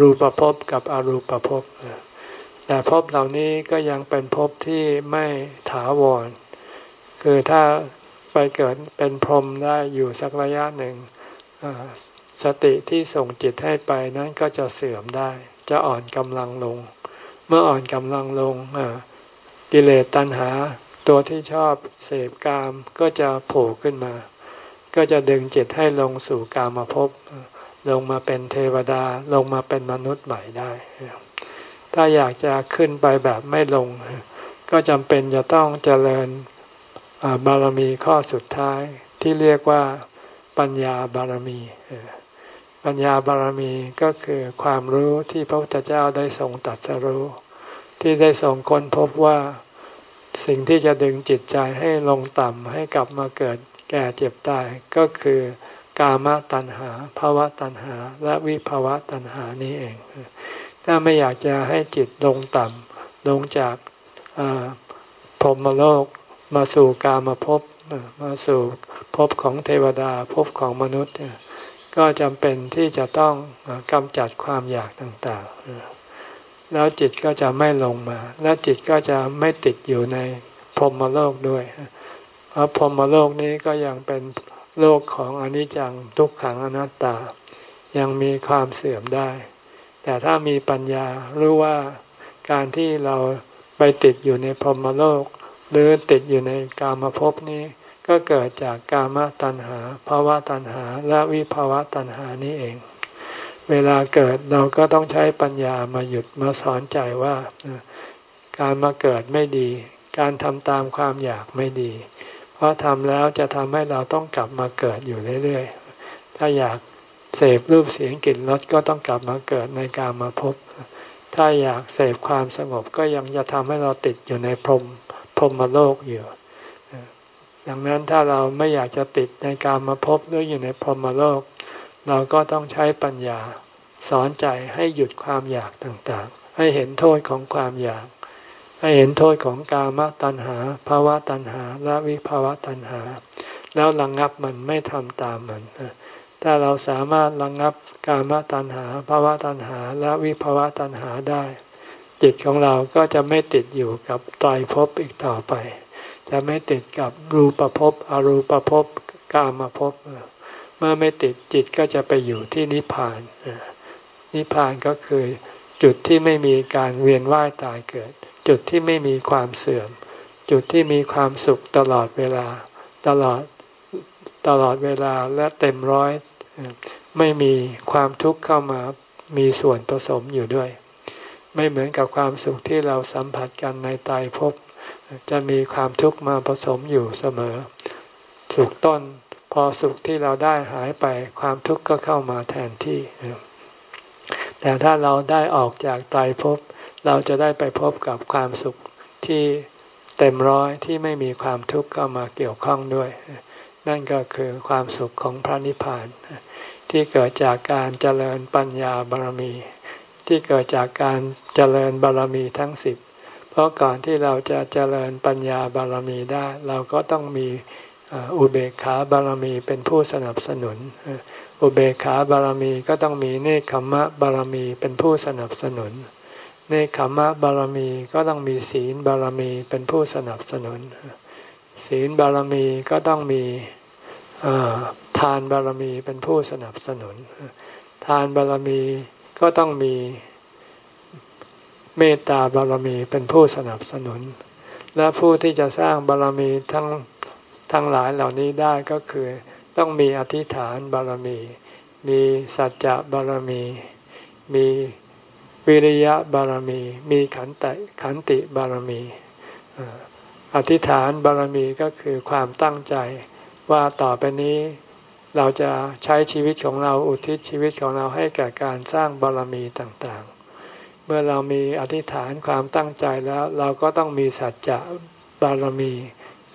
รูปภพกับอรูปภพแต่ภพเหล่านี้ก็ยังเป็นภพที่ไม่ถาวร คือถ้าไปเกิดเป็นพรหมได้อยู่สักระยะหนึ่งสติที่ส่งจิตให้ไปนั้นก็จะเสื่อมได้ จะอ่อนกำลังลง เมื่ออ่อนกำลังลงกิเลสตัณหา ตัวที่ชอบเสพกามก็จะโผล่ขึ้นมา ก็จะดึงจิตให้ลงสู่กามาภพลงมาเป็นเทวดาลงมาเป็นมนุษย์ใหม่ได้ ถ้าอยากจะขึ้นไปแบบไม่ลง ก็จำเป็นจะต้องเจริญบารมีข้อสุดท้ายที่เรียกว่าปัญญาบารมีปัญญาบารมีก็คือความรู้ที่พระพุทธเจ้าได้ทรงตรัสรู้ ที่ได้ทรงค้นพบว่าสิ่งที่จะดึงจิตใจให้ลงต่ำให้กลับมาเกิด ก่เจ็บตายก็คือกามตัณหาภาวะตัณหา และวิภาวะตัณหานี้เอง ถ้าไม่อยากจะให้จิตลงต่ำลงจากพรหมโลกมาสู่กามาพบมาสู่พบของเทวดาพบของมนุษย์ ก็จำเป็นที่จะต้องกำจัดความอยากต่างๆ แล้วจิตก็จะไม่ลงมา แล้วจิตก็จะไม่ติดอยู่ในพรหมโลกด้วย เพราะพรหมโลกนี้ก็ยังเป็นโลกของอนิจจังทุกขังอนัตตา ยังมีความเสื่อมได้ แต่ถ้ามีปัญญารู้ว่าการที่เราไปติดอยู่ในพรหมโลก หรือติดอยู่ในกามภพนี้ ก็เกิดจากกามตัณหาภาวะตัณหา และวิภาวะตัณหานี้เอง เวลาเกิดเราก็ต้องใช้ปัญญามาหยุดมาสอนใจว่า การมาเกิดไม่ดี การทำตามความอยากไม่ดี เพราะทำแล้วจะทำให้เราต้องกลับมาเกิดอยู่เรื่อยๆ ถ้าอยากเสพรูปเสียงกลิ่นรสก็ต้องกลับมาเกิดในการมาพบ ถ้าอยากเสพความสงบก็ยังจะทำให้เราติดอยู่ในพรมพรหมโลกอยู่ดังนั้นถ้าเราไม่อยากจะติดในการมาพบหรืออยู่ในพรหมโลก เราก็ต้องใช้ปัญญา สอนใจให้หยุดความอยากต่างๆ ให้เห็นโทษของความอยาก ให้เห็นโทษของกามตัณหาภาวะตัณหาและวิภาวะตัณหา แล้วระงงับมันไม่ทำตามมันถ้าเราสามารถระงงับกามตัณหาภาวะตัณหาและวิภาวะตัณหาได้ จิตของเราก็จะไม่ติดอยู่กับไตรภพอีกต่อไป จะไม่ติดกับรูปภพอรูปภพกามภพเมื่อไม่ติดจิตก็จะไปอยู่ที่นิพพานนิพพานก็คือจุดที่ไม่มีการเวียนว่ายตายเกิด จุดที่ไม่มีความเสื่อม จุดที่มีความสุขตลอดเวลา ตลอดตลอดเวลาและเต็มร้อย ไม่มีความทุกข์เข้ามามีส่วนผสมอยู่ด้วย ไม่เหมือนกับความสุขที่เราสัมผัสกันในตายภพจะมีความทุกข์มาผสมอยู่เสมอ สุขต้นพอสุขที่เราได้หายไปความทุกข์ก็เข้ามาแทนที่ แต่ถ้าเราได้ออกจากตายภพ เราจะได้ไปพบกับความสุขที่เต็มร้อยที่ไม่มีความทุกข์เข้ามาเกี่ยวข้องด้วย นั่นก็คือความสุขของพระนิพพาน ที่เกิดจากการเจริญปัญญาบารมี ที่เกิดจากการเจริญบารมีทั้งสิบเพราะก่อนที่เราจะเจริญปัญญาบารมีได้ เราก็ต้องมีอุเบกขาบารมีเป็นผู้สนับสนุน อุเบกขาบารมีก็ต้องมีเนคขมะบารมีเป็นผู้สนับสนุน เนคขมะบารมีก็ต้องมีศีลบารมีเป็นผู้สนับสนุน ศีลบารมีก็ต้องมีทานบารมีเป็นผู้สนับสนุน ทานบารมีก็ต้องมีเมตตาบารมีเป็นผู้สนับสนุน และผู้ที่จะสร้างบารมีทั้งทั้งหลายเหล่านี้ได้ก็คือ ต้องมีอธิษฐานบารมี มีสัจจะบารมี มี วิริยะบารมี มีขันติขันติบารมีอธิษฐานบารมีก็คือความตั้งใจว่าต่อไปนี้เราจะใช้ชีวิตของเราอุทิศชีวิตของเราให้แก่การสร้างบารมีต่างๆ เมื่อเรามีอธิษฐานความตั้งใจแล้วเราก็ต้องมีสัจจะบารมี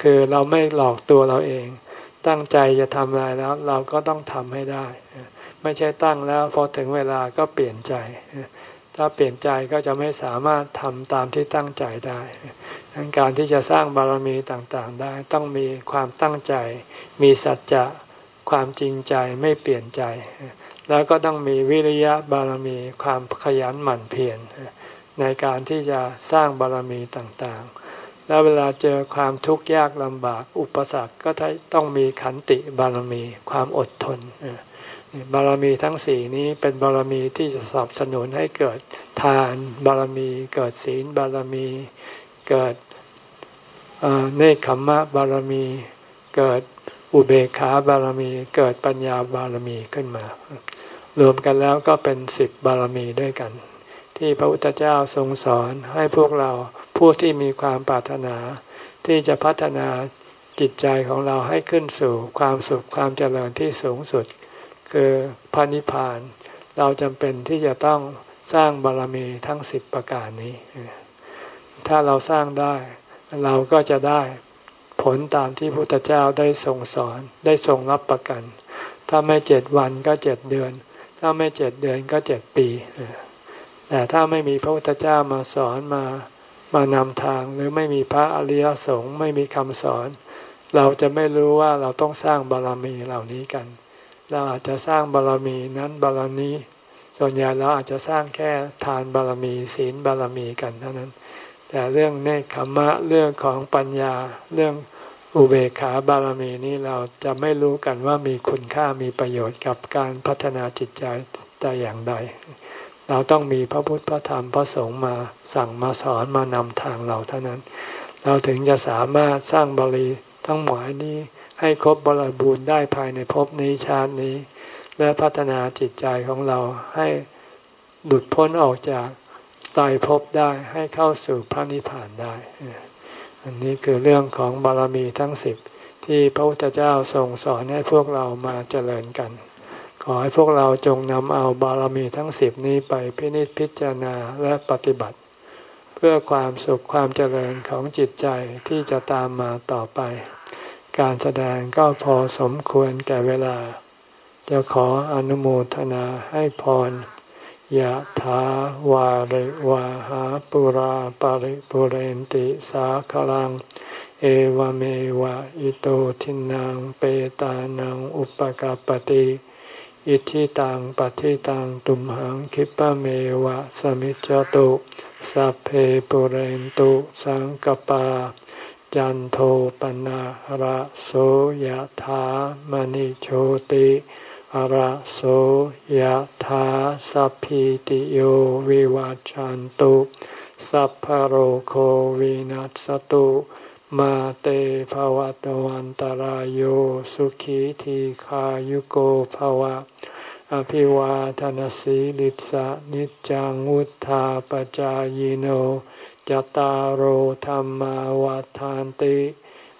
คือเราไม่หลอกตัวเราเอง ตั้งใจจะทำอะไรแล้วเราก็ต้องทำให้ได้ ไม่ใช่ตั้งแล้วพอถึงเวลาก็เปลี่ยนใจ ถ้าเปลี่ยนใจก็จะไม่สามารถทำตามที่ตั้งใจได้ดังการที่จะสร้างบารมีต่างๆได้ ต้องมีความตั้งใจ มีสัจจะความจริงใจไม่เปลี่ยนใจ แล้วก็ต้องมีวิริยะบารมีความขยันหมั่นเพียรในการที่จะสร้างบารมีต่างๆ แล้วเวลาเจอความทุกข์ยากลำบากอุปสรรคก็ต้องมีขันติบารมี ความอดทน บารมีทั้งสี่นี้เป็นบารมีที่จะสนับสนุนให้เกิดทานบารมีเกิดศีลบารมีเกิดเนคขมมะบารมีเกิดอุเบกขาบารมีเกิดปัญญาบารมีขึ้นมา รวมกันแล้วก็เป็นสิบบารมีด้วยกัน ที่พระพุทธเจ้าทรงสอนให้พวกเราผู้ที่มีความปรารถนา ที่จะพัฒนาจิตใจของเราให้ขึ้นสู่ความสุขความเจริญที่สูงสุด คือพระนิพพาน เราจำเป็นที่จะต้องสร้างบารมีทั้งสิบประการนี้ ถ้าเราสร้างได้ เราก็จะได้ผลตามที่พระพุทธเจ้าได้ทรงสอนได้ทรงรับประกัน ถ้าไม่เจ็ดวันก็เจ็ดเดือน ถ้าไม่เจ็ดเดือนก็เจ็ดปี แต่ถ้าไม่มีพระพุทธเจ้ามาสอนมามานำทางหรือไม่มีพระอริยสงฆ์ไม่มีคำสอน เราจะไม่รู้ว่าเราต้องสร้างบารรมีเหล่านี้กัน เราอาจจะสร้างบารรมีนั้นบารรมีส่วนใหญ่เราอาจจะสร้างแค่ทานบารรมีศีลบารรมีกันเท่านั้น แต่เรื่องเนคขมะเรื่องของปัญญาเรื่องอุเบกขาบารมีนี้เราจะไม่รู้กันว่ามีคุณค่ามีประโยชน์กับการพัฒนาจิตใจแต่อย่างใดเราต้องมีพระพุทธพระธรรมพระสงฆ์มาสั่งมาสอนมานำทางเราเท่านั้น เราถึงจะสามารถสร้างบาลีทั้งหมดนี้ ให้ครบบริบูรณ์ได้ภายในภพนี้ชาตินี้ และพัฒนาจิตใจของเราให้หลุดพ้นออกจากตายภพได้ให้เข้าสู่พระนิพพานได้ อันนี้คือเรื่องของบารมีทั้งสิบที่พระพุทธเจ้าทรงสอนให้พวกเรามาเจริญกัน ขอให้พวกเราจงนำเอาบารมีทั้งสิบนี้ไปพินิจพิจารณาและปฏิบัติ เพื่อความสุขความเจริญของจิตใจที่จะตามมาต่อไป การแสดงก็พอสมควรแก่เวลา จะขออนุโมทนาให้พรยะถาวาริวาหาปุราปาริปุเรนติสาคลัง เอวเมวะอิโตทินังเปตานังอุปกาปติ อิทิตังปฏิตังตุมหังคิปะเมวะสมิจจตุสัพเพปุเรนตุสังกปา จันโทปนะระโสยะถามณิโชติอระโสยธาสัพพิติโยวิวัจจันตุสัพพโรโควินัสตุมาเตภวัตวันตารโยสุขีทีขายุโกภวะ อภิวาทนสีลิสะนิจังวุธาปจายโน จตารโหธรรมวาทานติ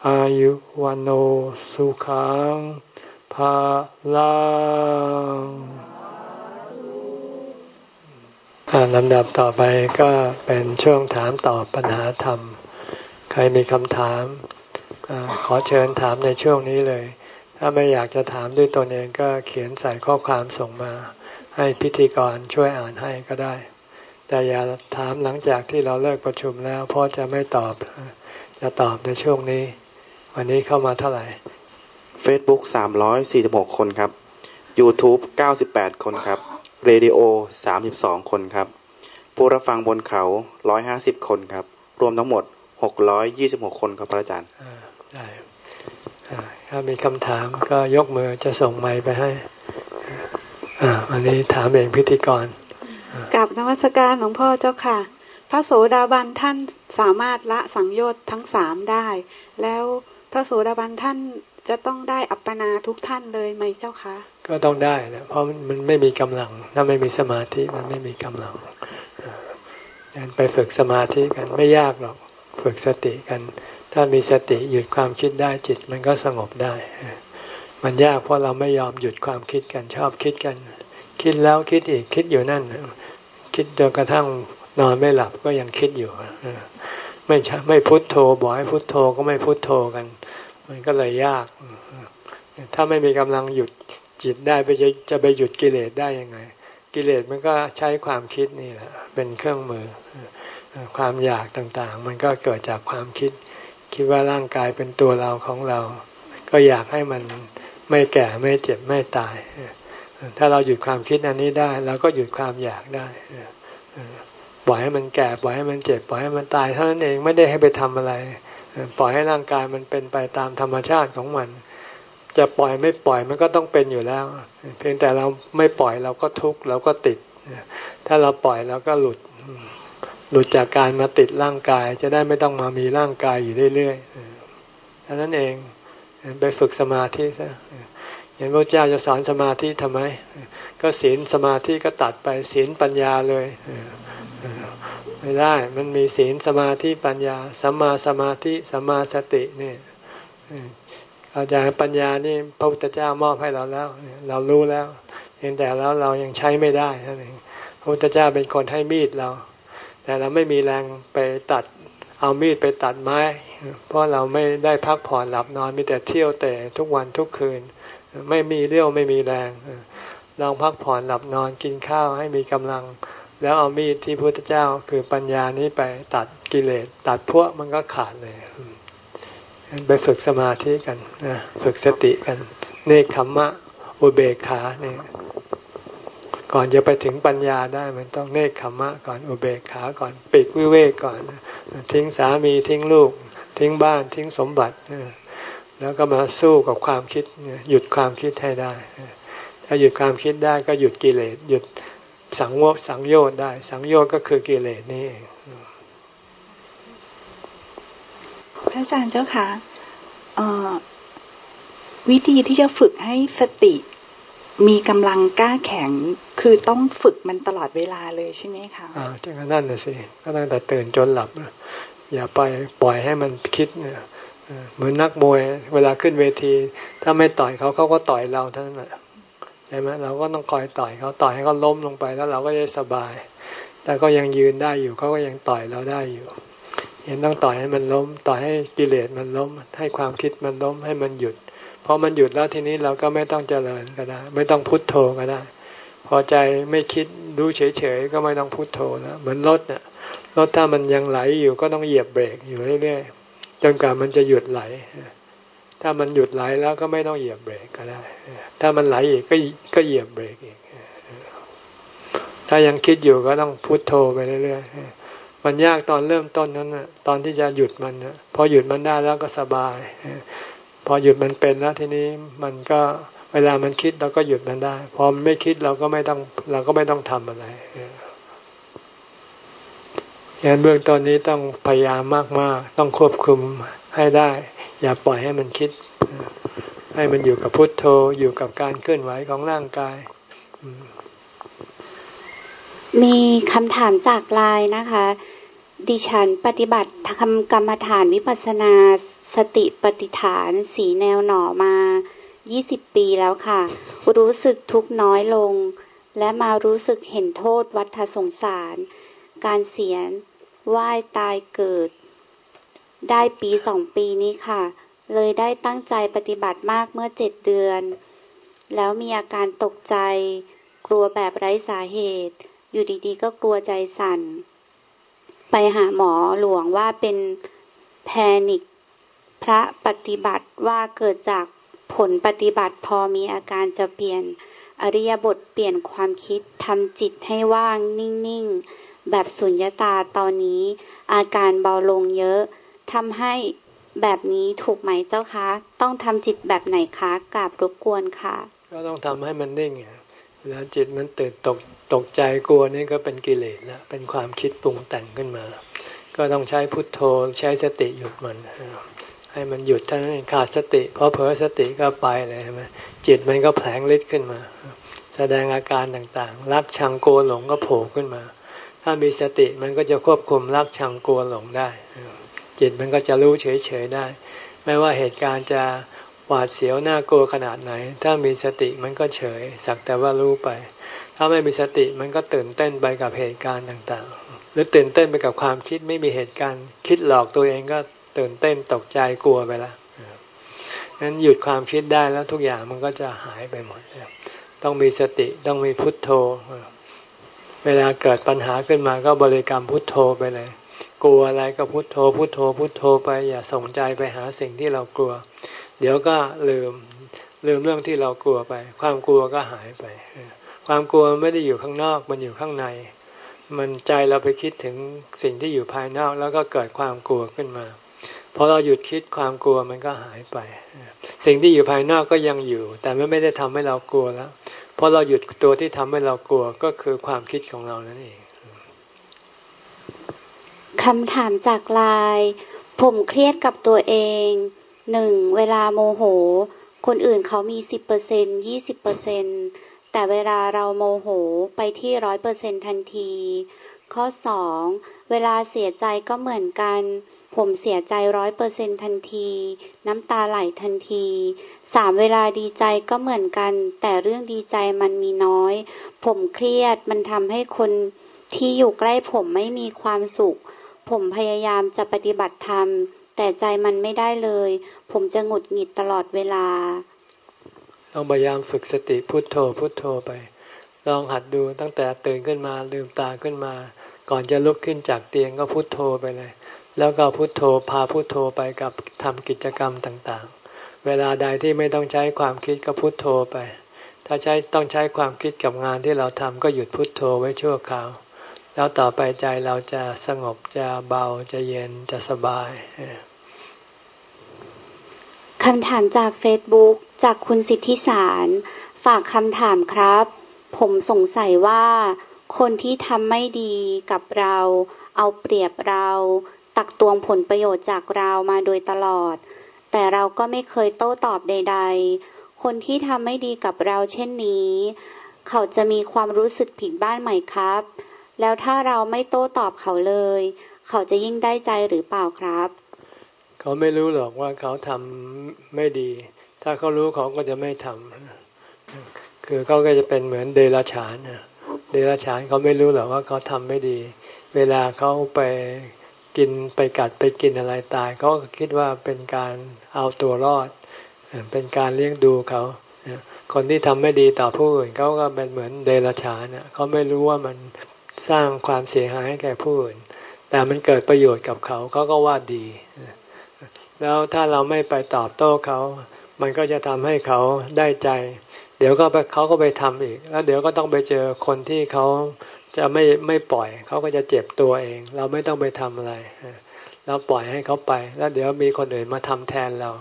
อายุวันโอสุขังภาลังลำดับต่อไปก็เป็นช่วงถามตอบปัญหาธรรม ใครมีคำถามอขอเชิญถามในช่วงนี้เลย ถ้าไม่อยากจะถามด้วยตนเองก็เขียนใส่ข้อความส่งมา ให้พิธีกรช่วยอ่านให้ก็ได้ แต่อย่าถามหลังจากที่เราเลิกประชุมแล้ว เพราะจะไม่ตอบจะตอบในช่วงนี้ วันนี้เข้ามาเท่าไหร่ Facebook 346คนครับ YouTube 98คนครับ Radio 32คนครับ ผู้รับฟังบนเขา150คนครับ รวมทั้งหมด626คนครับพระอาจารย์ได้ถ้ามีคำถามก็ยกมือจะส่งไมค์ไปให้ อ่าวันนี้ถามเองพิธีกร กับนวัตการหลวงพ่อเจ้าค่ะ พระโสดาบันท่านสามารถละสังโยชน์ทั้งสามได้ แล้วพระโสดาบันท่านจะต้องได้อัปปนาทุกท่านเลยไหมเจ้าคะ ก็ต้องได้นะเพราะมันไม่มีกำลัง ถ้าไม่มีสมาธิมันไม่มีกำลังไปฝึกสมาธิกันไม่ยากหรอกฝึกสติกัน ถ้ามีสติหยุดความคิดได้จิตมันก็สงบได้ มันยากเพราะเราไม่ยอมหยุดความคิดกันชอบคิดกัน คิดแล้วคิดอีกคิดอยู่นั่น คิดจนกระทั่งนอนไม่หลับก็ยังคิดอยู่ไม่ใช่ไม่พุทโธบอกให้พุทโธก็ไม่พุทโธกัน มันก็เลยยาก ถ้าไม่มีกำลังหยุดจิตได้ไปจะจะไปหยุดกิเลสได้ยังไง กิเลสมันก็ใช้ความคิดนี่แหละเป็นเครื่องมือ ความอยากต่างๆ มันก็เกิดจากความคิด คิดว่าร่างกายเป็นตัวเราของเรา ก็อยากให้มันไม่แก่ไม่เจ็บไม่ตาย ถ้าเราหยุดความคิดอันนี้ได้เราก็หยุดความอยากได้ปล่อยให้มันแก่ปล่อยให้มันเจ็บปล่อยให้มันตายเท่านั้นเองไม่ได้ให้ไปทำอะไร ปล่อยให้ร่างกายมันเป็นไปตามธรรมชาติของมัน จะปล่อยไม่ปล่อยมันก็ต้องเป็นอยู่แล้ว เพียงแต่เราไม่ปล่อยเราก็ทุกข์เราก็ติด ถ้าเราปล่อยเราก็หลุดหลุดจากการมาติดร่างกาย จะได้ไม่ต้องมามีร่างกายอยู่เรื่อยๆท่านั้นเองไปฝึกสมาธิซะ เห็นพระเจ้าจะสอนสมาธิทำไม ก็ศีลสมาธิก็ตัดไปศีลปัญญาเลยไม่ได้ มันมีศีลสมาธิปัญญาสัมมาสมาธิสัมมาสตินี่อาจารย์ปัญญานี่พระพุทธเจ้ามอบให้เราแล้ว เรารู้แล้วเพียงแต่แล้วเรายังใช้ไม่ได้นั่นเองพระพุทธเจ้าเป็นคนให้มีดเรา แต่เราไม่มีแรงไปตัดเอามีดไปตัดไม้ เพราะเราไม่ได้พักผ่อนหลับนอนมีแต่เที่ยวแต่ทุกวันทุกคืน ไม่มีเรี่ยวไม่มีแรงลองพักผ่อนหลับนอนกินข้าวให้มีกำลัง แล้วเอามีดที่พุทธเจ้าคือปัญญานี้ไปตัดกิเลสตัดพวกมันก็ขาดเลยไปฝึกสมาธิกันนะฝึกสติกัน เนคขมมะ อุเบกขาเนี่ยก่อนจะไปถึงปัญญาได้มันต้องเนคขมะก่อนอุเบกขาก่อนปิกวิเวกก่อน ทิ้งสามีทิ้งลูก ทิ้งบ้านทิ้งสมบัติ แล้วก็มาสู้กับความคิดหยุดความคิดให้ได้ ถ้าหยุดความคิดได้ก็หยุดกิเลสหยุดสังโวสังโยชน์ได้ สังโยชน์ก็คือกิเลสนี่เองพระอาจารย์เจ้าค่ะวิธีที่จะฝึกให้สติ มีกำลังกล้าแข็งคือต้องฝึกมันตลอดเวลาเลยใช่ไหมคะอ่าจังนั่นน่ะสิก็ตั้งแต่ตื่นจนหลับอย่าไปปล่อยให้มันคิดเนี่ย เหมือนนักมวย เวลาขึ้นเวที ถ้าไม่ต่อยเขาเขาก็ต่อยเราเท่านั้นแหละใช่ไหมเราก็ต้องคอยต่อยเขาต่อยให้เขาล้มลงไปแล้วเราก็จะสบาย แต่ก็ยังยืนได้อยู่เขาก็ยังต่อยเราได้อยู่ยังต้องต่อยให้มันล้ม ต่อยให้กิเลสมันล้ม ให้ความคิดมันล้มให้มันหยุดพอมันหยุดแล้วทีนี้เราก็ไม่ต้องเจริญก็ได้ ไม่ต้องพุทโธก็ได้ พอใจไม่คิดดูเฉยๆก็ไม่ต้องพุทโธแล้วเหมือนรถเนี่ยรถถ้ามันยังไหลอยู่ก็ต้องเหยียบเบรกอยู่เรื่อยๆ จนกว่ามันจะหยุดไหล ถ้ามันหยุดไหลแล้วก็ไม่ต้องเหยียบเบรกก็ได้ ถ้ามันไหลอีกก็ก็เหยียบเบรกอีก ถ้ายังคิดอยู่ก็ต้องพุทโธไปเรื่อยๆ มันยากตอนเริ่มต้นนั้นนะตอนที่จะหยุดมันนะพอหยุดมันได้แล้วก็สบาย พอหยุดมันเป็นแล้วทีนี้มันก็เวลามันคิดเราก็หยุดมันได้ พอมันไม่คิดเราก็ไม่ต้องเราก็ไม่ต้องทำอะไร อย่างเบื้องตอนนี้ต้องพยายามมาก ๆ ต้องควบคุมให้ได้ อย่าปล่อยให้มันคิด ให้มันอยู่กับพุทโธอยู่กับการเคลื่อนไหวของร่างกาย มีคำถามจากไลน์นะคะ ดิฉันปฏิบัติทำกรรมฐานวิปัสสนาสติปฏิฐานสีแนวหน่อมา 20 ปีแล้วค่ะ รู้สึกทุกน้อยลง และมารู้สึกเห็นโทษวัฏสงสาร การเสียน ว่ายตายเกิด ได้ปีสองปีนี้ค่ะ เลยได้ตั้งใจปฏิบัติมากเมื่อเจ็ดเดือน แล้วมีอาการตกใจ กลัวแบบไร้สาเหตุ อยู่ดีๆ ก็กลัวใจสั่น ไปหาหมอหลวงว่าเป็นแพนิคพระปฏิบัติว่าเกิดจากผลปฏิบัติพอมีอาการจะเปลี่ยน อริยบทเปลี่ยนความคิดทำจิตให้ว่างนิ่ง ๆ แบบสุญญตาตอนนี้ อาการเบาลงเยอะทำให้แบบนี้ถูกไหมเจ้าคะ ต้องทำจิตแบบไหนคะกราบรบกวนค่ะ ก็ต้องทำให้มันนิ่งเวลาจิตมันตื่นตกตกใจกลัวนี่ก็เป็นกิเลสแล้วเป็นความคิดปรุงแต่งขึ้นมา ก็ต้องใช้พุทโธใช้สติหยุดมัน ให้มันหยุดท่านั้นขาดสติพอเผลอสติก็ไปเลยใช่ไหมจิตมันก็แผลงฤทธิ์ขึ้นมา แสดงอาการต่างๆ รักชังโกหลงก็โผล่ขึ้นมา ถ้ามีสติมันก็จะควบคุมรักชังกลัวหลงได้ จิตมันก็จะรู้เฉยๆได้ ไม่ว่าเหตุการณ์จะหวาดเสียวน่ากลัวขนาดไหน ถ้ามีสติมันก็เฉย สักแต่ว่ารู้ไป ถ้าไม่มีสติมันก็ตื่นเต้นไปกับเหตุการณ์ต่างๆ หรือตื่นเต้นไปกับความคิดไม่มีเหตุการณ์คิดหลอกตัวเองก็ตื่นเต้นตกใจกลัวไปละนั้นหยุดความคิดได้แล้วทุกอย่างมันก็จะหายไปหมด ต้องมีสติต้องมีพุทโธ เวลาเกิดปัญหาขึ้นมาก็บริกรรมพุทโธไปเลย กลัวอะไรก็พุทโธ พุทโธ พุทโธไปอย่าส่งใจไปหาสิ่งที่เรากลัว เดี๋ยวก็ลืมลืมเรื่องที่เรากลัวไป ความกลัวก็หายไป ความกลัวไม่ได้อยู่ข้างนอกมันอยู่ข้างใน มันใจเราไปคิดถึงสิ่งที่อยู่ภายนอกแล้วก็เกิดความกลัวขึ้นมาพอเราหยุดคิดความกลัวมันก็หายไป สิ่งที่อยู่ภายนอกก็ยังอยู่ แต่ไม่ได้ทำให้เรากลัวแล้ว เพราะเราหยุดตัวที่ทำให้เรากลัวก็คือความคิดของเรานั่นเองคำถามจากลน์ผมเครียดกับตัวเองหนึ่งเวลาโมโห คนอื่นเขามีสิบเปอร์เซ็นยี่สิบเปอร์เซ็นแต่เวลาเราโมโหไปที่ร้อยเปอร์เซ็นทันที ข้อสองเวลาเสียใจก็เหมือนกัน ผมเสียใจร้อยเปอร์เซ็นทันที น้ำตาไหลทันที สามเวลาดีใจก็เหมือนกัน แต่เรื่องดีใจมันมีน้อย ผมเครียดมันทำให้คนที่อยู่ใกล้ผมไม่มีความสุข ผมพยายามจะปฏิบัติธรรม แต่ใจมันไม่ได้เลย ผมจะหงุดหงิดตลอดเวลา ต้องพยายามฝึกสติพุโทโธพุโทโธไป ลองหัดดูตั้งแต่ตื่นขึ้นมาลืมตาขึ้นมา ก่อนจะลุกขึ้นจากเตียงก็พุโทโธไปเลย แล้วก็พุโทโธพาพุโทโธไปกับทำกิจกรรมต่างๆ เวลาใดที่ไม่ต้องใช้ความคิดก็พุโทโธไป ถ้าใช้ต้องใช้ความคิดกับงานที่เราทำก็หยุดพุดโทโธไว้ชั่วคราว แล้วต่อไปใจเราจะสงบจะเบาจะเย็นจะสบายคำถามจากเฟซบุ๊กจากคุณสิทธิสาร ฝากคำถามครับ ผมสงสัยว่า คนที่ทำไม่ดีกับเรา เอาเปรียบเรา ตักตวงผลประโยชน์จากเรามาโดยตลอด แต่เราก็ไม่เคยโต้ตอบใด ๆ คนที่ทำไม่ดีกับเราเช่นนี้ เขาจะมีความรู้สึกผิดบ้านไหมครับ แล้วถ้าเราไม่โต้ตอบเขาเลย เขาจะยิ่งได้ใจหรือเปล่าครับ เขาไม่รู้หรอกว่าเขาทำไม่ดี ถ้าเขารู้เขาก็จะไม่ทำคือเขาก็จะเป็นเหมือนเดรัจฉานเดรัจฉานเขาไม่รู้หรอกว่าเขาทำไม่ดี เวลาเขาไป กินไปกัดไปกินอะไรตายเขาก็คิดว่าเป็นการเอาตัวรอด เป็นการเลี้ยงดูเขาคนที่ทำไม่ดีต่อผู้อื่นเขาก็เป็นเหมือนเดรัจฉานเขาไม่รู้ว่ามันสร้างความเสียหายให้แก่ผู้อื่น แต่มันเกิดประโยชน์กับเขาเขาก็ว่าดี แล้วถ้าเราไม่ไปตอบโต้เขา มันก็จะทำให้เขาได้ใจ เดี๋ยวก็เขาก็ไปทำอีก แล้วเดี๋ยวก็ต้องไปเจอคนที่เขา จะไม่ไม่ปล่อยเขาก็จะเจ็บตัวเอง เราไม่ต้องไปทำอะไรเราปล่อยให้เขาไป แล้วเดี๋ยวมีคนอื่นมาทำแทนเรา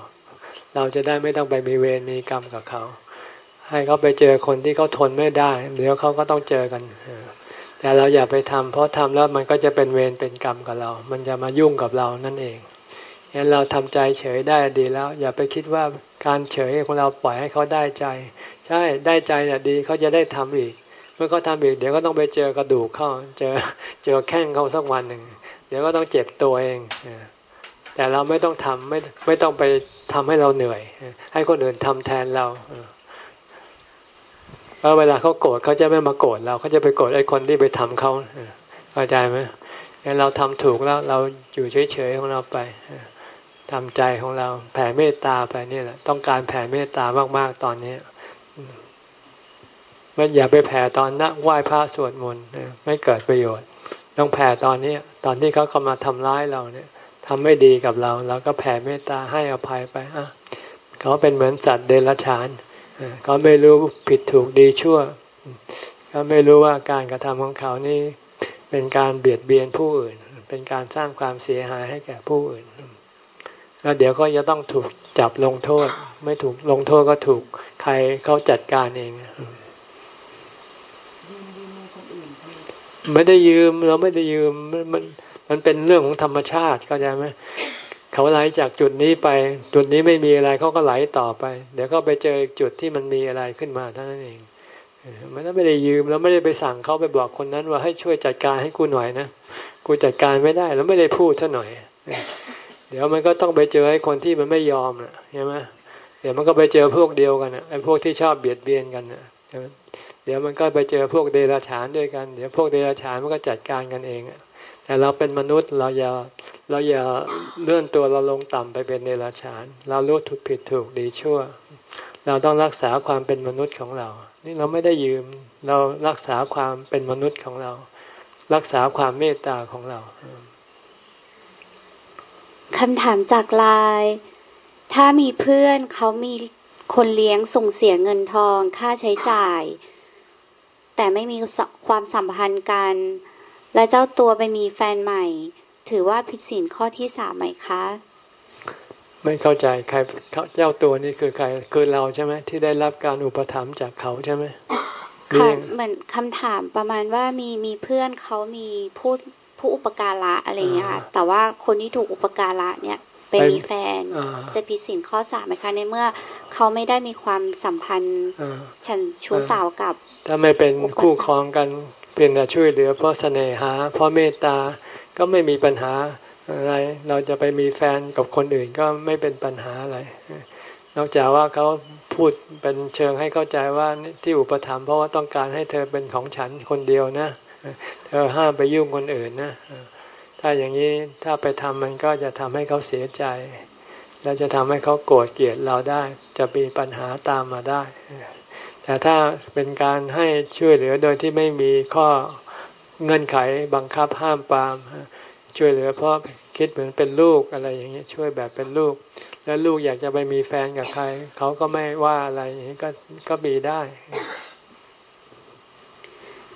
เราจะได้ไม่ต้องไปมีเวรมีกรรมกับเขา ให้เขาไปเจอคนที่เขาทนไม่ได้ เดี๋ยวเขาก็ต้องเจอกันแต่เราอย่าไปทำเพราะทำแล้วมันก็จะเป็นเวรเป็นกรรมกับเรา มันจะมายุ่งกับเรานั่นเองงั้นเราทำใจเฉยได้ดีแล้ว อย่าไปคิดว่าการเฉยของเราปล่อยให้เขาได้ใจ ใช่ได้ใจเนี่ยดีเขาจะได้ทำอีก มื่อเขาทำอีกเดี๋ยวก็ต้องไปเจอกระดูกเข้า เจอเจอแข้งเขาสักวันหนึ่งเดี๋ยวก็ต้องเจ็บตัวเองแต่เราไม่ต้องทำไม่ไม่ต้องไปทำให้เราเหนื่อย ให้คนอื่นทำแทนเราเพราะเวลาเขาโกรธเขาจะไม่มาโกรธเราเขาจะไปโกรธไอ้คนที่ไปทำเขาเข้าใจไหมเราทำถูกแล้วเราอยู่เฉยๆของเราไปทำใจของเราแผ่เมตตาไปนี่แหละต้องการแผ่เมตตามากๆตอนนี้ ไม่อย่าไปแผ่ตอนนั่งไหว้พระสวดมนต์ไม่เกิดประโยชน์ ต้องแผ่ตอนนี้ตอนที่เขาเข้ามาทำร้ายเราเนี่ยทำไม่ดีกับเราเราก็แผ่เมตตาให้อภัยไปอะเขาเป็นเหมือนสัตว์เดรัจฉานเขาไม่รู้ผิดถูกดีชั่วเขาไม่รู้ว่าการกระทำของเขานี่เป็นการเบียดเบียนผู้อื่น เป็นการสร้างความเสียหายให้แก่ผู้อื่น แล้วเดี๋ยวก็จะต้องถูกจับลงโทษ ไม่ถูกลงโทษก็ถูกใครเขาจัดการเอง ไม่ได้ยืมเราไม่ได้ยืมมันมันเป็นเรื่องของธรรมชาติเข้าใจไหมเขาไหลจากจุดนี้ไป จุดนี้ไม่มีอะไรเขาก็ไหลต่อไป เดี๋ยวก็ไปเจอจุดที่มันมีอะไรขึ้นมาเท่านั้นเองมันไม่ได้ยืมแล้วไม่ได้ไปสั่งเขาไปบอกคนนั้น ว่าให้ช่วยจัดการให้กูหน่อยนะกูจัดการไม่ได้แล้วไม่ได้พูดซะหน่อย เดี๋ยวมันก็ต้องไปเจอไอ้คนที่มันไม่ยอมนะใช่ไหมเดี๋ยวมันก็ไปเจอพวกเดียวกันนะไอ้พวกที่ชอบเบียดเบียนกันนะ ดี๋ยวมันก็ไปเจอพวกเดรัจฉานด้วยกัน เดี๋ยวพวกเดรัจฉานมันก็จัดการกันเอง แต่เราเป็นมนุษย์เราอย่าเราอย่าเลื่อนตัวเราลงต่ำไปเป็นเดรัจฉาน เรารู้ถูกผิดถูกดีชั่ว เราต้องรักษาความเป็นมนุษย์ของเรา นี่เราไม่ได้ยืม เรารักษาความเป็นมนุษย์ของเรา รักษาความเมตตาของเราคำถามจากลน์ถ้ามีเพื่อนเขามีคนเลี้ยงส่งเสียเงินทองค่าใช้จ่าย แต่ไม่มีความสัมพันธ์กัน และเจ้าตัวไปมีแฟนใหม่ ถือว่าผิดศีลข้อที่สามไหมคะ ไม่เข้าใจใครเจ้าตัวนี่คือใครคือเราใช่ไหมที่ได้รับการอุปถัมภ์จากเขาใช่ไหมค่ะเหมือนคำถามประมาณว่ามีมีเพื่อนเขามีผู้ผู้อุปการะอะไรเงี้ยแต่ว่าคนที่ถูกอุปการะเนี่ยไปมีแฟนจะผิดศีลข้อสามไหมคะในเมื่อเขาไม่ได้มีความสัมพันธ์ฉันชู้สาวกับ ถ้าไม่เป็นคู่ครองกันเพียงแต่ช่วยเหลือ เพราะเสน่หา เพราะเมตตาก็ไม่มีปัญหาอะไร เราจะไปมีแฟนกับคนอื่นก็ไม่เป็นปัญหาอะไร นอกจากว่าเขาพูดเป็นเชิงให้เข้าใจว่าที่อุปถัมภ์เพราะว่าต้องการให้เธอเป็นของฉันคนเดียวนะเธอห้ามไปยุ่งคนอื่นนะถ้าอย่างนี้ถ้าไปทำมันก็จะทำให้เขาเสียใจ และจะทำให้เขาโกรธเกลียดเราได้ จะมีปัญหาตามมาได้ แต่ถ้าเป็นการให้ช่วยเหลือโดยที่ไม่มีข้อเงื่อนไขบังคับห้ามปาม ช่วยเหลือเพราะคิดเหมือนเป็นลูกอะไรอย่างนี้ช่วยแบบเป็นลูก แล้วลูกอยากจะไปมีแฟนกับใคร เขาก็ไม่ว่าอะไรอย่างนี้ก็ก็มีได้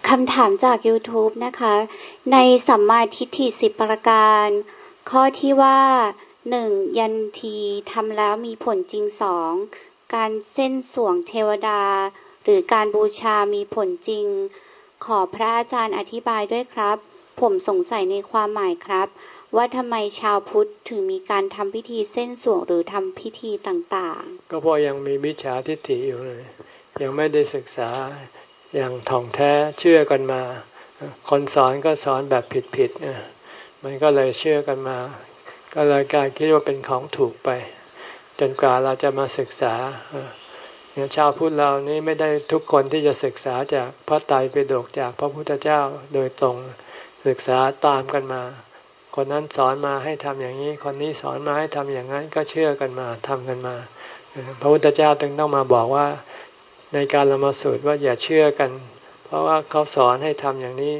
คำถามจาก YouTube นะคะ ในสัมมาทิฏฐิสิบประการ ข้อที่ว่าหนึ่งยันทีทำแล้วมีผลจริงสองการเส้นสวงเทวดา หรือการบูชามีผลจริง ขอพระอาจารย์อธิบายด้วยครับ ผมสงสัยในความหมายครับ ว่าทำไมชาวพุทธถึงมีการทำพิธีเส้นสวงหรือทำพิธีต่างๆ ก็เพราะยังมีมิจฉาทิฏฐิอยู่เลย ยังไม่ได้ศึกษาอย่างท่องแท้เชื่อกันมา คนสอนก็สอนแบบผิดๆมันก็เลยเชื่อกันมา ก็เลยกลายคิดว่าเป็นของถูกไป จนกว่าเราจะมาศึกษา เนี่ยชาวพุทธเรานี่ไม่ได้ทุกคนที่จะศึกษาจากพระไตรปิฎกจากพระพุทธเจ้าโดยตรงศึกษาตามกันมา คนนั้นสอนมาให้ทำอย่างนี้ คนนี้สอนมาให้ทำอย่างนั้นก็เชื่อกันมาทำกันมา พระพุทธเจ้าจึงต้องมาบอกว่าในการละมาสูตรว่าอย่าเชื่อกัน เพราะว่าเขาสอนให้ทำอย่างนี้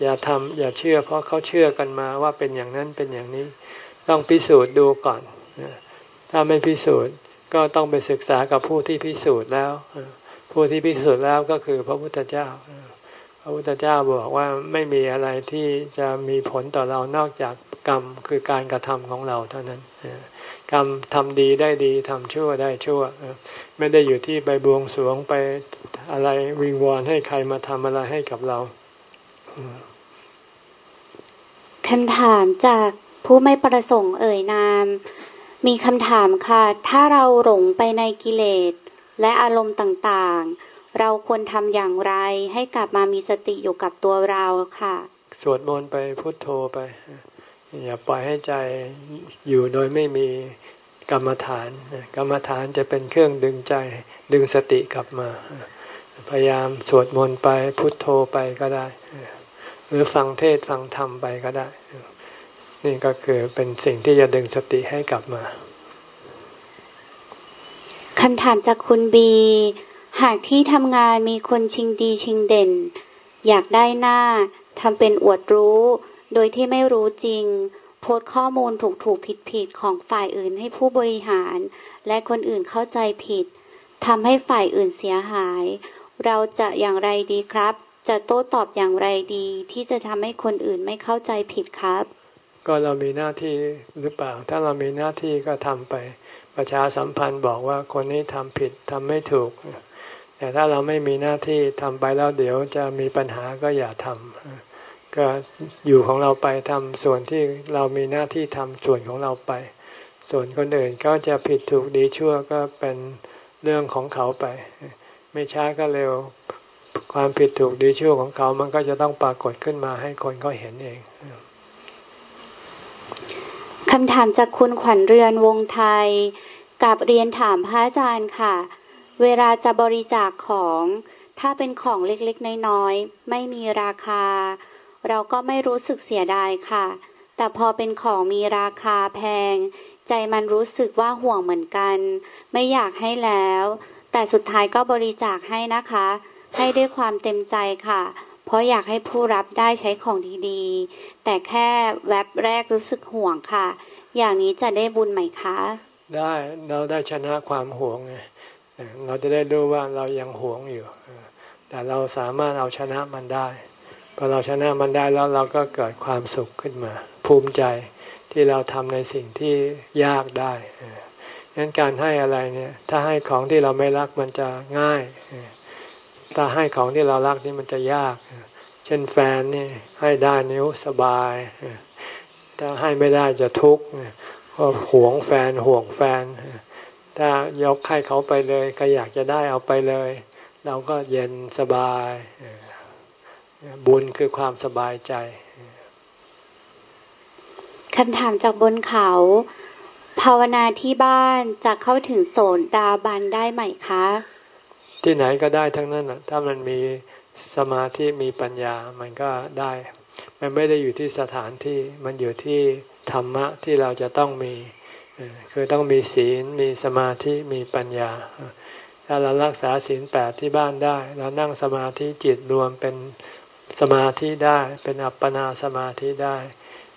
อย่าทำอย่าเชื่อ เพราะเขาเชื่อกันมาว่าเป็นอย่างนั้นเป็นอย่างนี้ ต้องพิสูจน์ดูก่อนถ้าไม่พิสูจน์ ก็ต้องไปศึกษากับผู้ที่พิสูจน์แล้ว ผู้ที่พิสูจน์แล้วก็คือพระพุทธเจ้า พระพุทธเจ้าบอกว่าไม่มีอะไรที่จะมีผลต่อเรานอกจากกรรมคือการกระทำของเราเท่านั้นกรรมทำดีได้ดีทำชั่วได้ชั่ว ไม่ได้อยู่ที่ไปบวงสรวงไปอะไรวิงวอนให้ใครมาทำอะไรให้กับเราคำถามจากผู้ไม่ประสงค์เอ่ยนาม มีคำถามค่ะ ถ้าเราหลงไปในกิเลส และอารมณ์ต่างๆ เราควรทำอย่างไรให้กลับมามีสติอยู่กับตัวเราค่ะ สวดมนต์ไปพุทโธไป อย่าปล่อยให้ใจอยู่โดยไม่มีกรรมฐาน กรรมฐานจะเป็นเครื่องดึงใจดึงสติกลับมา พยายามสวดมนต์ไปพุทโธไปก็ได้ หรือฟังเทศฟังธรรมไปก็ได้ นี่ก็คือเป็นสิ่งที่จะดึงสติให้กลับมาคำถามจากคุณบี หากที่ทำงานมีคนชิงดีชิงเด่น อยากได้หน้าทำเป็นอวดรู้ โดยที่ไม่รู้จริง โพสข้อมูลถูกถูกผิดผิดของฝ่ายอื่นให้ผู้บริหาร และคนอื่นเข้าใจผิดทำให้ฝ่ายอื่นเสียหาย เราจะอย่างไรดีครับ จะโต้ตอบอย่างไรดี ที่จะทำให้คนอื่นไม่เข้าใจผิดครับ ก็เรามีหน้าที่หรือเปล่า ถ้าเรามีหน้าที่ก็ทำไป ประชาสัมพันธ์บอกว่าคนนี้ทำผิดทำไม่ถูก แต่ถ้าเราไม่มีหน้าที่ทำไปแล้วเดี๋ยวจะมีปัญหาก็อย่าทำก็อยู่ของเราไปทำส่วนที่เรามีหน้าที่ทำส่วนของเราไป ส่วนคนอื่นก็จะผิดถูกดีชั่วก็เป็นเรื่องของเขาไป ไม่ช้าก็เร็วความผิดถูกดีชั่วของเขามันก็จะต้องปรากฏขึ้นมาให้คนเขาเห็นเอง คำถามจากคุณขวัญเรือนวงไทยกับเรียนถามพระอาจารย์ค่ะ เวลาจะบริจาคของ ถ้าเป็นของเล็กๆน้อยๆไม่มีราคา เราก็ไม่รู้สึกเสียดายค่ะ แต่พอเป็นของมีราคาแพง ใจมันรู้สึกว่าห่วงเหมือนกัน ไม่อยากให้แล้ว แต่สุดท้ายก็บริจาคให้นะคะ ให้ด้วยความเต็มใจค่ะ เพราะอยากให้ผู้รับได้ใช้ของดีๆ แต่แค่แวบแรกรู้สึกห่วงค่ะ อย่างนี้จะได้บุญไหมคะ ได้เราได้ชนะความห่วงไงเราจะได้รู้ว่าเรายังห่วงอยู่ แต่เราสามารถเอาชนะมันได้พอเราชนะมันได้แล้วเราก็เกิดความสุขขึ้นมา ภูมิใจที่เราทำในสิ่งที่ยากได้งั้นการให้อะไรเนี่ย ถ้าให้ของที่เราไม่รักมันจะง่าย ถ้าให้ของที่เรารักนี่มันจะยาก เช่นแฟนนี่ให้ได้นิ้วสบาย ถ้าให้ไม่ได้จะทุกข์ก็หวงแฟนห่วงแฟน ถ้ายกให้เขาไปเลย ก็อยากจะได้เอาไปเลย เราก็เย็นสบาย บุญคือความสบายใจคำถามจากบนเขา ภาวนาที่บ้านจะเข้าถึงโสดาบันได้ไหมคะ ที่ไหนก็ได้ทั้งนั้นถ้ามันมีสมาธิมีปัญญามันก็ได้ มันไม่ได้อยู่ที่สถานที่มันอยู่ที่ธรรมะที่เราจะต้องมีคือต้องมีศีลมีสมาธิมีปัญญา ถ้าเรารักษาศีลแปดที่บ้านได้ เรานั่งสมาธิจิตรวมเป็นสมาธิได้ เป็นอัปปนาสมาธิได้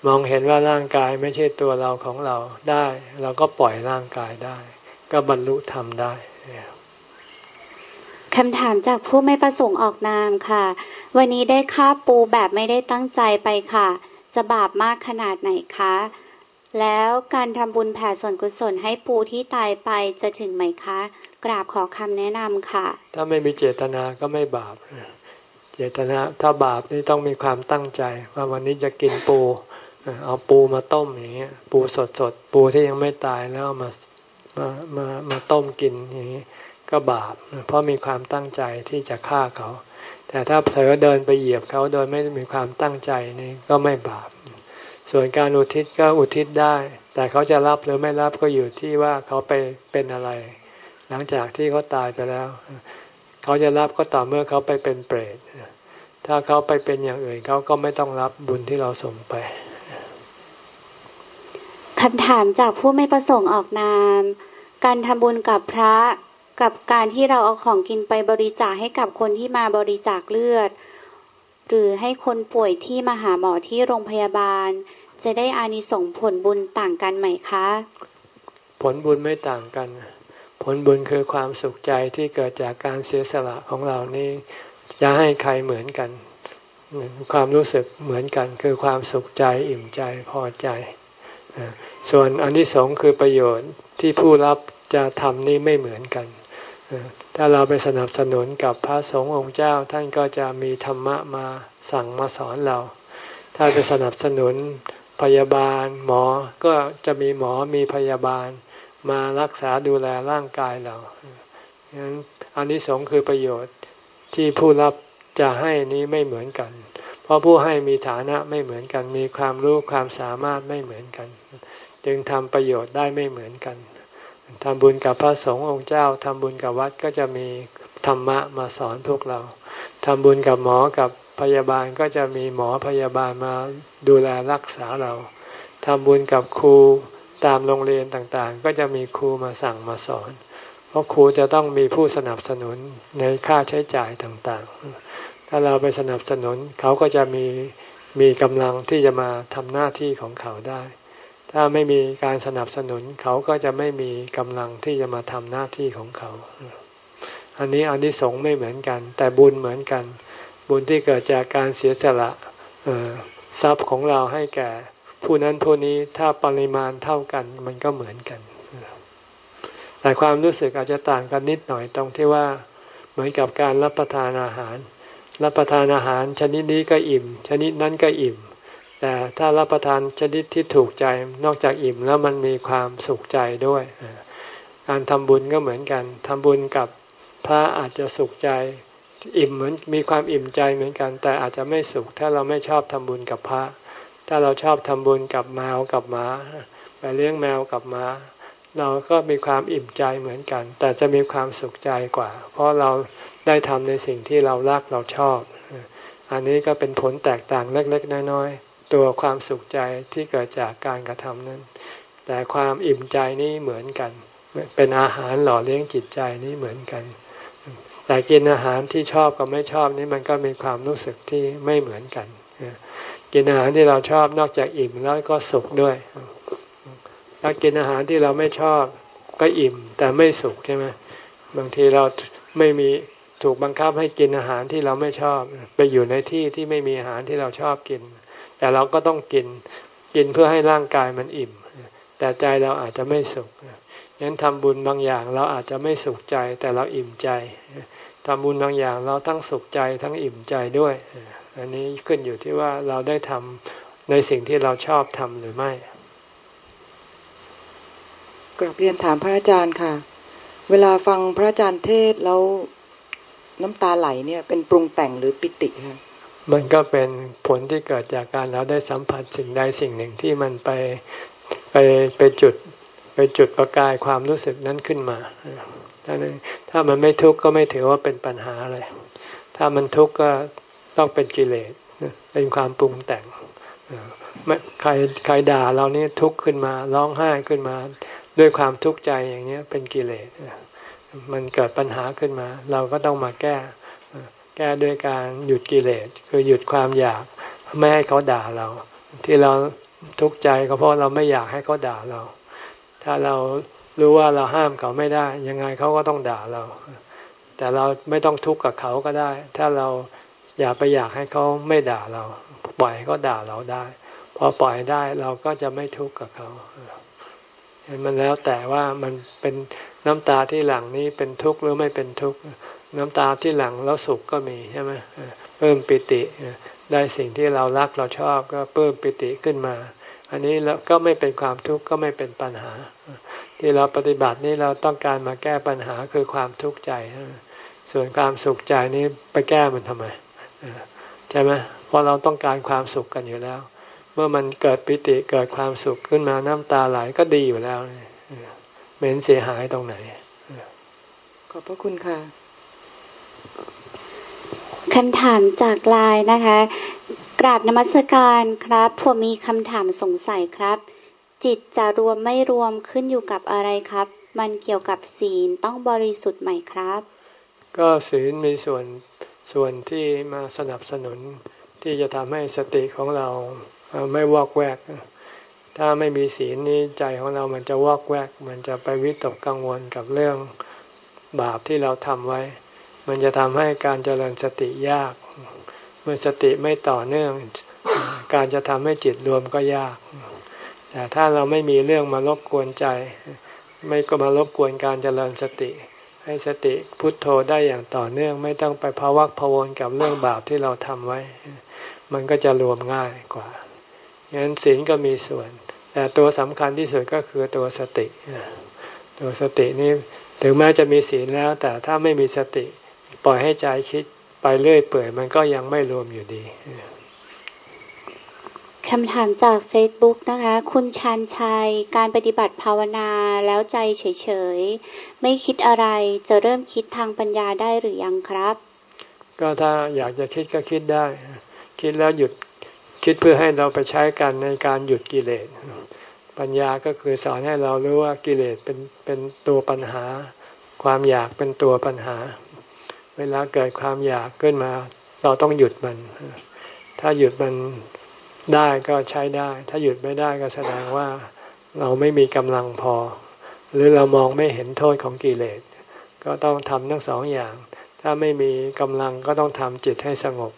มองเห็นว่าร่างกายไม่ใช่ตัวเราของเราได้ เราก็ปล่อยร่างกายได้ ก็บรรลุธรรมได้ คำถามจากผู้ไม่ประสงค์ออกนามค่ะ วันนี้ได้ค่าปูแบบไม่ได้ตั้งใจไปค่ะ จะบาปมากขนาดไหนคะ แล้วการทำบุญแผ่ส่วนกุศลให้ปูที่ตายไปจะถึงไหมคะ กราบขอคำแนะนำค่ะ ถ้าไม่มีเจตนาก็ไม่บาป เจตนาถ้าบาปนี่ต้องมีความตั้งใจ ว่าวันนี้จะกินปู เอาปูมาต้มอย่างเงี้ย ปูสดสดปูที่ยังไม่ตายแล้วมามามามาต้มกินอย่างนี้ ก็บาป เพราะมีความตั้งใจที่จะฆ่าเขา แต่ถ้าเผลอเดินไปเหยียบเขาโดยไม่มีความตั้งใจนี่ก็ไม่บาป ส่วนการอุทิศก็อุทิศได้ แต่เขาจะรับหรือไม่รับก็อยู่ที่ว่าเขาไปเป็นอะไร หลังจากที่เขาตายไปแล้ว เขาจะรับก็ต่อเมื่อเขาไปเป็นเปรตถ้าเขาไปเป็นอย่างอื่นเขาก็ไม่ต้องรับบุญที่เราส่งไปคำถามจากผู้ไม่ประสงค์ออกนาม การทำบุญกับพระ กับการที่เราเอาของกินไปบริจาคให้กับคนที่มาบริจาคเลือด หรือให้คนป่วยที่มาหาหมอที่โรงพยาบาล จะได้อานิสงส์ผลบุญต่างกันไหมคะ ผลบุญไม่ต่างกัน ผลบุญคือความสุขใจที่เกิดจากการเสียสละของเรานี่จะให้ใครเหมือนกัน ความรู้สึกเหมือนกัน คือความสุขใจอิ่มใจพอใจ ส่วนอันที่สองคือประโยชน์ที่ผู้รับจะทำนี่ไม่เหมือนกัน ถ้าเราไปสนับสนุนกับพระสงฆ์องค์เจ้า ท่านก็จะมีธรรมะมาสั่งมาสอนเรา ถ้าไปสนับสนุนพยาบาลหมอก็จะมีหมอมีพยาบาลมารักษาดูแลร่างกายเราฉะนั้นอันนี้สงคือประโยชน์ที่ผู้รับจะให้นี้ไม่เหมือนกัน เพราะผู้ให้มีฐานะไม่เหมือนกัน มีความรู้ความสามารถไม่เหมือนกัน จึงทำประโยชน์ได้ไม่เหมือนกัน ทำบุญกับพระสงฆ์องค์เจ้าทำบุญกับวัดก็จะมีธรรมะมาสอนพวกเราทำบุญกับหมอกับพยาบาลก็จะมีหมอพยาบาลมาดูแลรักษาเราทำบุญกับครูตามโรงเรียนต่างๆ ก็จะมีครูมาสั่งมาสอน เพราะครูจะต้องมีผู้สนับสนุนในค่าใช้จ่ายต่างๆ ถ้าเราไปสนับสนุนเขาก็จะมีมีกำลังที่จะมาทำหน้าที่ของเขาได้ ถ้าไม่มีการสนับสนุนเขาก็จะไม่มีกำลังที่จะมาทำหน้าที่ของเขา อันนี้อันที่สงไม่เหมือนกัน แต่บุญเหมือนกัน บุญที่เกิดจากการเสียสละทรัพย์ของเราให้แก่ ผู้นั้นผู้นี้ถ้าปริมาณเท่ากันมันก็เหมือนกัน แต่ความรู้สึกอาจจะต่างกันนิดหน่อยตรงที่ว่าเหมือนกับการรับประทานอาหาร รับประทานอาหารชนิดนี้ก็อิ่ม ชนิดนั้นก็อิ่ม แต่ถ้ารับประทานชนิดที่ถูกใจนอกจากอิ่มแล้วมันมีความสุขใจด้วย การทำบุญก็เหมือนกันทำบุญกับพระอาจจะสุขใจอิ่มเหมือนมีความอิ่มใจเหมือนกัน แต่อาจจะไม่สุข ถ้าเราไม่ชอบทำบุญกับพระ ถ้าเราชอบทำบุญกับแมวกับหมาไปเลี้ยงแมวกับหมาเราก็มีความอิ่มใจเหมือนกัน แต่จะมีความสุขใจกว่า เพราะเราได้ทำในสิ่งที่เรารักเราชอบ อันนี้ก็เป็นผลแตกต่างเล็กๆน้อยๆ ตัวความสุขใจที่เกิดจากการกระทำนั้น แต่ความอิ่มใจนี้เหมือนกัน เป็นอาหารหล่อเลี้ยงจิตใจนี้เหมือนกัน แต่กินอาหารที่ชอบกับไม่ชอบนี่มันก็มีความรู้สึกที่ไม่เหมือนกัน กินอาหารที่เราชอบนอกจากอิ่มแล้วก็สุขด้วย ถ้ากินอาหารที่เราไม่ชอบก็อิ่มแต่ไม่สุขใช่ไหมบางทีเราไม่มีถูกบังคับให้กินอาหารที่เราไม่ชอบ ไปอยู่ในที่ที่ไม่มีอาหารที่เราชอบกิน แต่เราก็ต้องกินกินเพื่อให้ร่างกายมันอิ่ม แต่ใจเราอาจจะไม่สุขงั้นทำบุญบางอย่างเราอาจจะไม่สุขใจ แต่เราอิ่มใจทำบุญบางอย่างเราทั้งสุขใจทั้งอิ่มใจด้วย อันนี้ขึ้นอยู่ที่ว่าเราได้ทำในสิ่งที่เราชอบทำหรือไม่กลับเรียนถามพระอาจารย์ค่ะ เวลาฟังพระอาจารย์เทศแล้วน้ำตาไหลเนี่ยเป็นปรุงแต่งหรือปิติคะ มันก็เป็นผลที่เกิดจากการเราได้สัมผัสสิ่งใดสิ่งหนึ่งที่มันไปไปไปจุดไปจุดประกายความรู้สึกนั้นขึ้นมาถ้าถ้ามันไม่ทุกข์ก็ไม่ถือว่าเป็นปัญหาอะไร ถ้ามันทุกข์ก็ต้องเป็นกิเลสเป็นความปรุงแต่งใครใครด่าเรานี่ทุกข์ขึ้นมาร้องไห้ขึ้นมา ด้วยความทุกข์ใจอย่างนี้เป็นกิเลสมันเกิดปัญหาขึ้นมา เราก็ต้องมาแก้ แก้ด้วยการหยุดกิเลสคือหยุดความอยากไม่ให้เขาด่าเรา ที่เราทุกข์ใจก็เพราะเราไม่อยากให้เขาด่าเรา ถ้าเรารู้ว่าเราห้ามเขาไม่ได้ ยังไงเขาก็ต้องด่าเรา แต่เราไม่ต้องทุกข์กับเขาก็ได้ ถ้าเราอย่าไปอยากให้เขาไม่ด่าเรา ปล่อยให้เขาด่าเราได้พอปล่อยได้เราก็จะไม่ทุกข์กับเขาเห็นมันแล้วแต่ว่ามันเป็นน้ำตาที่หลังนี้เป็นทุกข์หรือไม่เป็นทุกข์ น้ำตาที่หลังแล้วสุขก็มีใช่ไหมเพิ่มปิติได้สิ่งที่เรารักเราชอบก็เพิ่มปิติขึ้นมา อันนี้แล้วก็ไม่เป็นความทุกข์ก็ไม่เป็นปัญหา ที่เราปฏิบัตินี้เราต้องการมาแก้ปัญหาคือความทุกข์ใจ ส่วนความสุขใจนี้ไปแก้มันทำไมใช่ไหมเพราะเราต้องการความสุขกันอยู่แล้ว เมื่อมันเกิดปิติเกิดความสุขขึ้นมาน้ำตาไหลก็ดีอยู่แล้วเหม็นเสียหายตรงไหนขอบพระคุณค่ะ คำถามจากไลน์นะคะ กราบนมัสการครับผมมีคำถามสงสัยครับ จิตจะรวมไม่รวมขึ้นอยู่กับอะไรครับ มันเกี่ยวกับศีลต้องบริสุทธิ์ไหมครับ ก็ศีลมีส่วนส่วนที่มาสนับสนุนที่จะทำให้สติของเราไม่วอกแวก ถ้าไม่มีศีลนี้ใจของเรามันจะวอกแวก มันจะไปวิตกกังวลกับเรื่องบาปที่เราทำไว้ มันจะทำให้การเจริญสติยาก เมื่อสติไม่ต่อเนื่อง การจะทำให้จิตรวมก็ยาก แต่ถ้าเราไม่มีเรื่องมารบกวนใจ ไม่ก็มารบกวนการเจริญสติ ให้สติพุทโธได้อย่างต่อเนื่องไม่ต้องไปภาวักพวนกับเรื่องบาปที่เราทำไว้ มันก็จะรวมง่ายกว่างั้นศีลก็มีส่วน แต่ตัวสำคัญที่สุดก็คือตัวสติ ตัวสตินี้ถึงแม้จะมีศีลแล้ว แต่ถ้าไม่มีสติ ปล่อยให้ใจคิดไปเรื่อยเปื่อย มันก็ยังไม่รวมอยู่ดีคำถามจากเฟซบุ๊กนะคะ คุณชันชัย การปฏิบัติภาวนาแล้วใจเฉยๆ ไม่คิดอะไรจะเริ่มคิดทางปัญญาได้หรือยังครับ ก็ถ้าอยากจะคิดก็คิดได้ คิดแล้วหยุดคิดเพื่อให้เราไปใช้กันในการหยุดกิเลส ปัญญาก็คือสอนให้เรารู้ว่ากิเลสเป็นเป็นตัวปัญหา ความอยากเป็นตัวปัญหา เวลาเกิดความอยากขึ้นมา เราต้องหยุดมัน ถ้าหยุดมันได้ก็ใช้ได้ ถ้าหยุดไม่ได้ก็แสดงว่าเราไม่มีกำลังพอ หรือเรามองไม่เห็นโทษของกิเลส ก็ต้องทำทั้งสองอย่าง ถ้าไม่มีกำลังก็ต้องทำจิตให้สงบ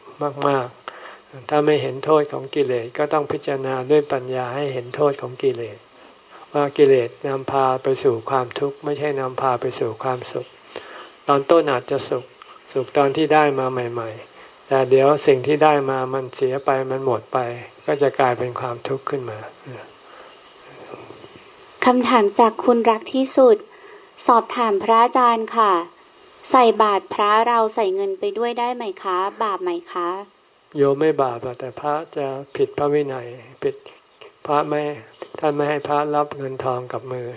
มาก ๆ ถ้าไม่เห็นโทษของกิเลสก็ต้องพิจารณาด้วยปัญญาให้เห็นโทษของกิเลส ว่ากิเลสนำพาไปสู่ความทุกข์ ไม่ใช่นำพาไปสู่ความสุข ตอนต้นอาจจะสุข สุขตอนที่ได้มาใหม่ ๆ แต่เดี๋ยวสิ่งที่ได้มามันเสียไปมันหมดไป ก็จะกลายเป็นความทุกข์ขึ้นมาคำถามจากคุณรักที่สุด สอบถามพระอาจารย์ค่ะ ใส่บาตรพระเราใส่เงินไปด้วยได้ไหมคะ บาปไหมคะ โยมไม่บาปหรอกแต่พระจะผิดพระวินัยผิดพระไม่ท่านไม่ให้พระรับเงินทองกับมือ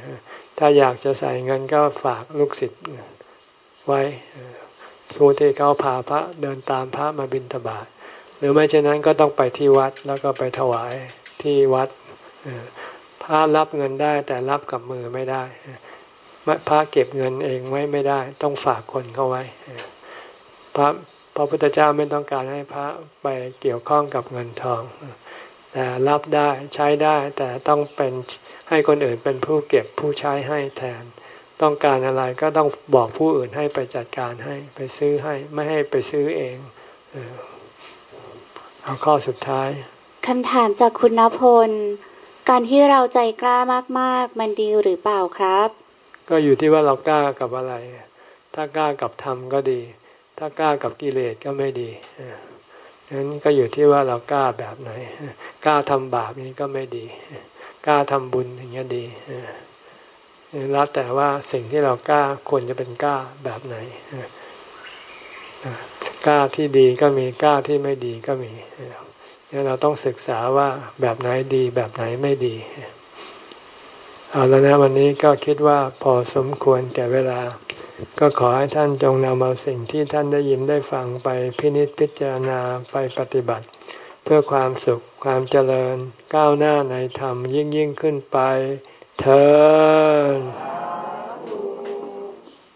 ถ้าอยากจะใส่เงินก็ฝากลูกศิษย์ไว้ ผู้ที่เขาพาพระเดินตามพระมาบิณฑบาตหรือไม่เช่นนั้นก็ต้องไปที่วัดแล้วก็ไปถวายที่วัดพระรับเงินได้แต่รับกับมือไม่ได้พระเก็บเงินเองไว้ไม่ได้ ต้องฝากคนเขาไว้พระพระพุทธเจ้าไม่ต้องการให้พระไปเกี่ยวข้องกับเงินทองแต่รับได้ใช้ได้แต่ต้องเป็นให้คนอื่นเป็นผู้เก็บผู้ใช้ให้แทน ต้องการอะไรก็ต้องบอกผู้อื่นให้ไปจัดการให้ไปซื้อให้ไม่ให้ไปซื้อเองเอาข้อสุดท้ายคำถามจากคุณณพล การที่เราใจกล้ามากๆ มันดีหรือเปล่าครับ ก็อยู่ที่ว่าเรากล้ากับอะไร ถ้ากล้ากับธรรมก็ดี ถ้ากล้ากับกิเลสก็ไม่ดีนั้นก็อยู่ที่ว่าเรากล้าแบบไหน กล้าทำบาปนี้ก็ไม่ดี กล้าทำบุญอย่างเงี้ยดี แล้วแต่ว่าสิ่งที่เรากล้าควรจะเป็นกล้าแบบไหนกล้าที่ดีก็มีกล้าที่ไม่ดีก็มีเนี่ยเราต้องศึกษาว่าแบบไหนดีแบบไหนไม่ดีเอาแล้วนะวันนี้ก็คิดว่าพอสมควรแก่เวลา ก็ขอให้ท่านจงนำเอาสิ่งที่ท่านได้ยินได้ฟังไปพินิจพิจารณาไปปฏิบัติ เพื่อความสุขความเจริญก้าวหน้าในธรรมยิ่งยิ่งขึ้นไป เธอ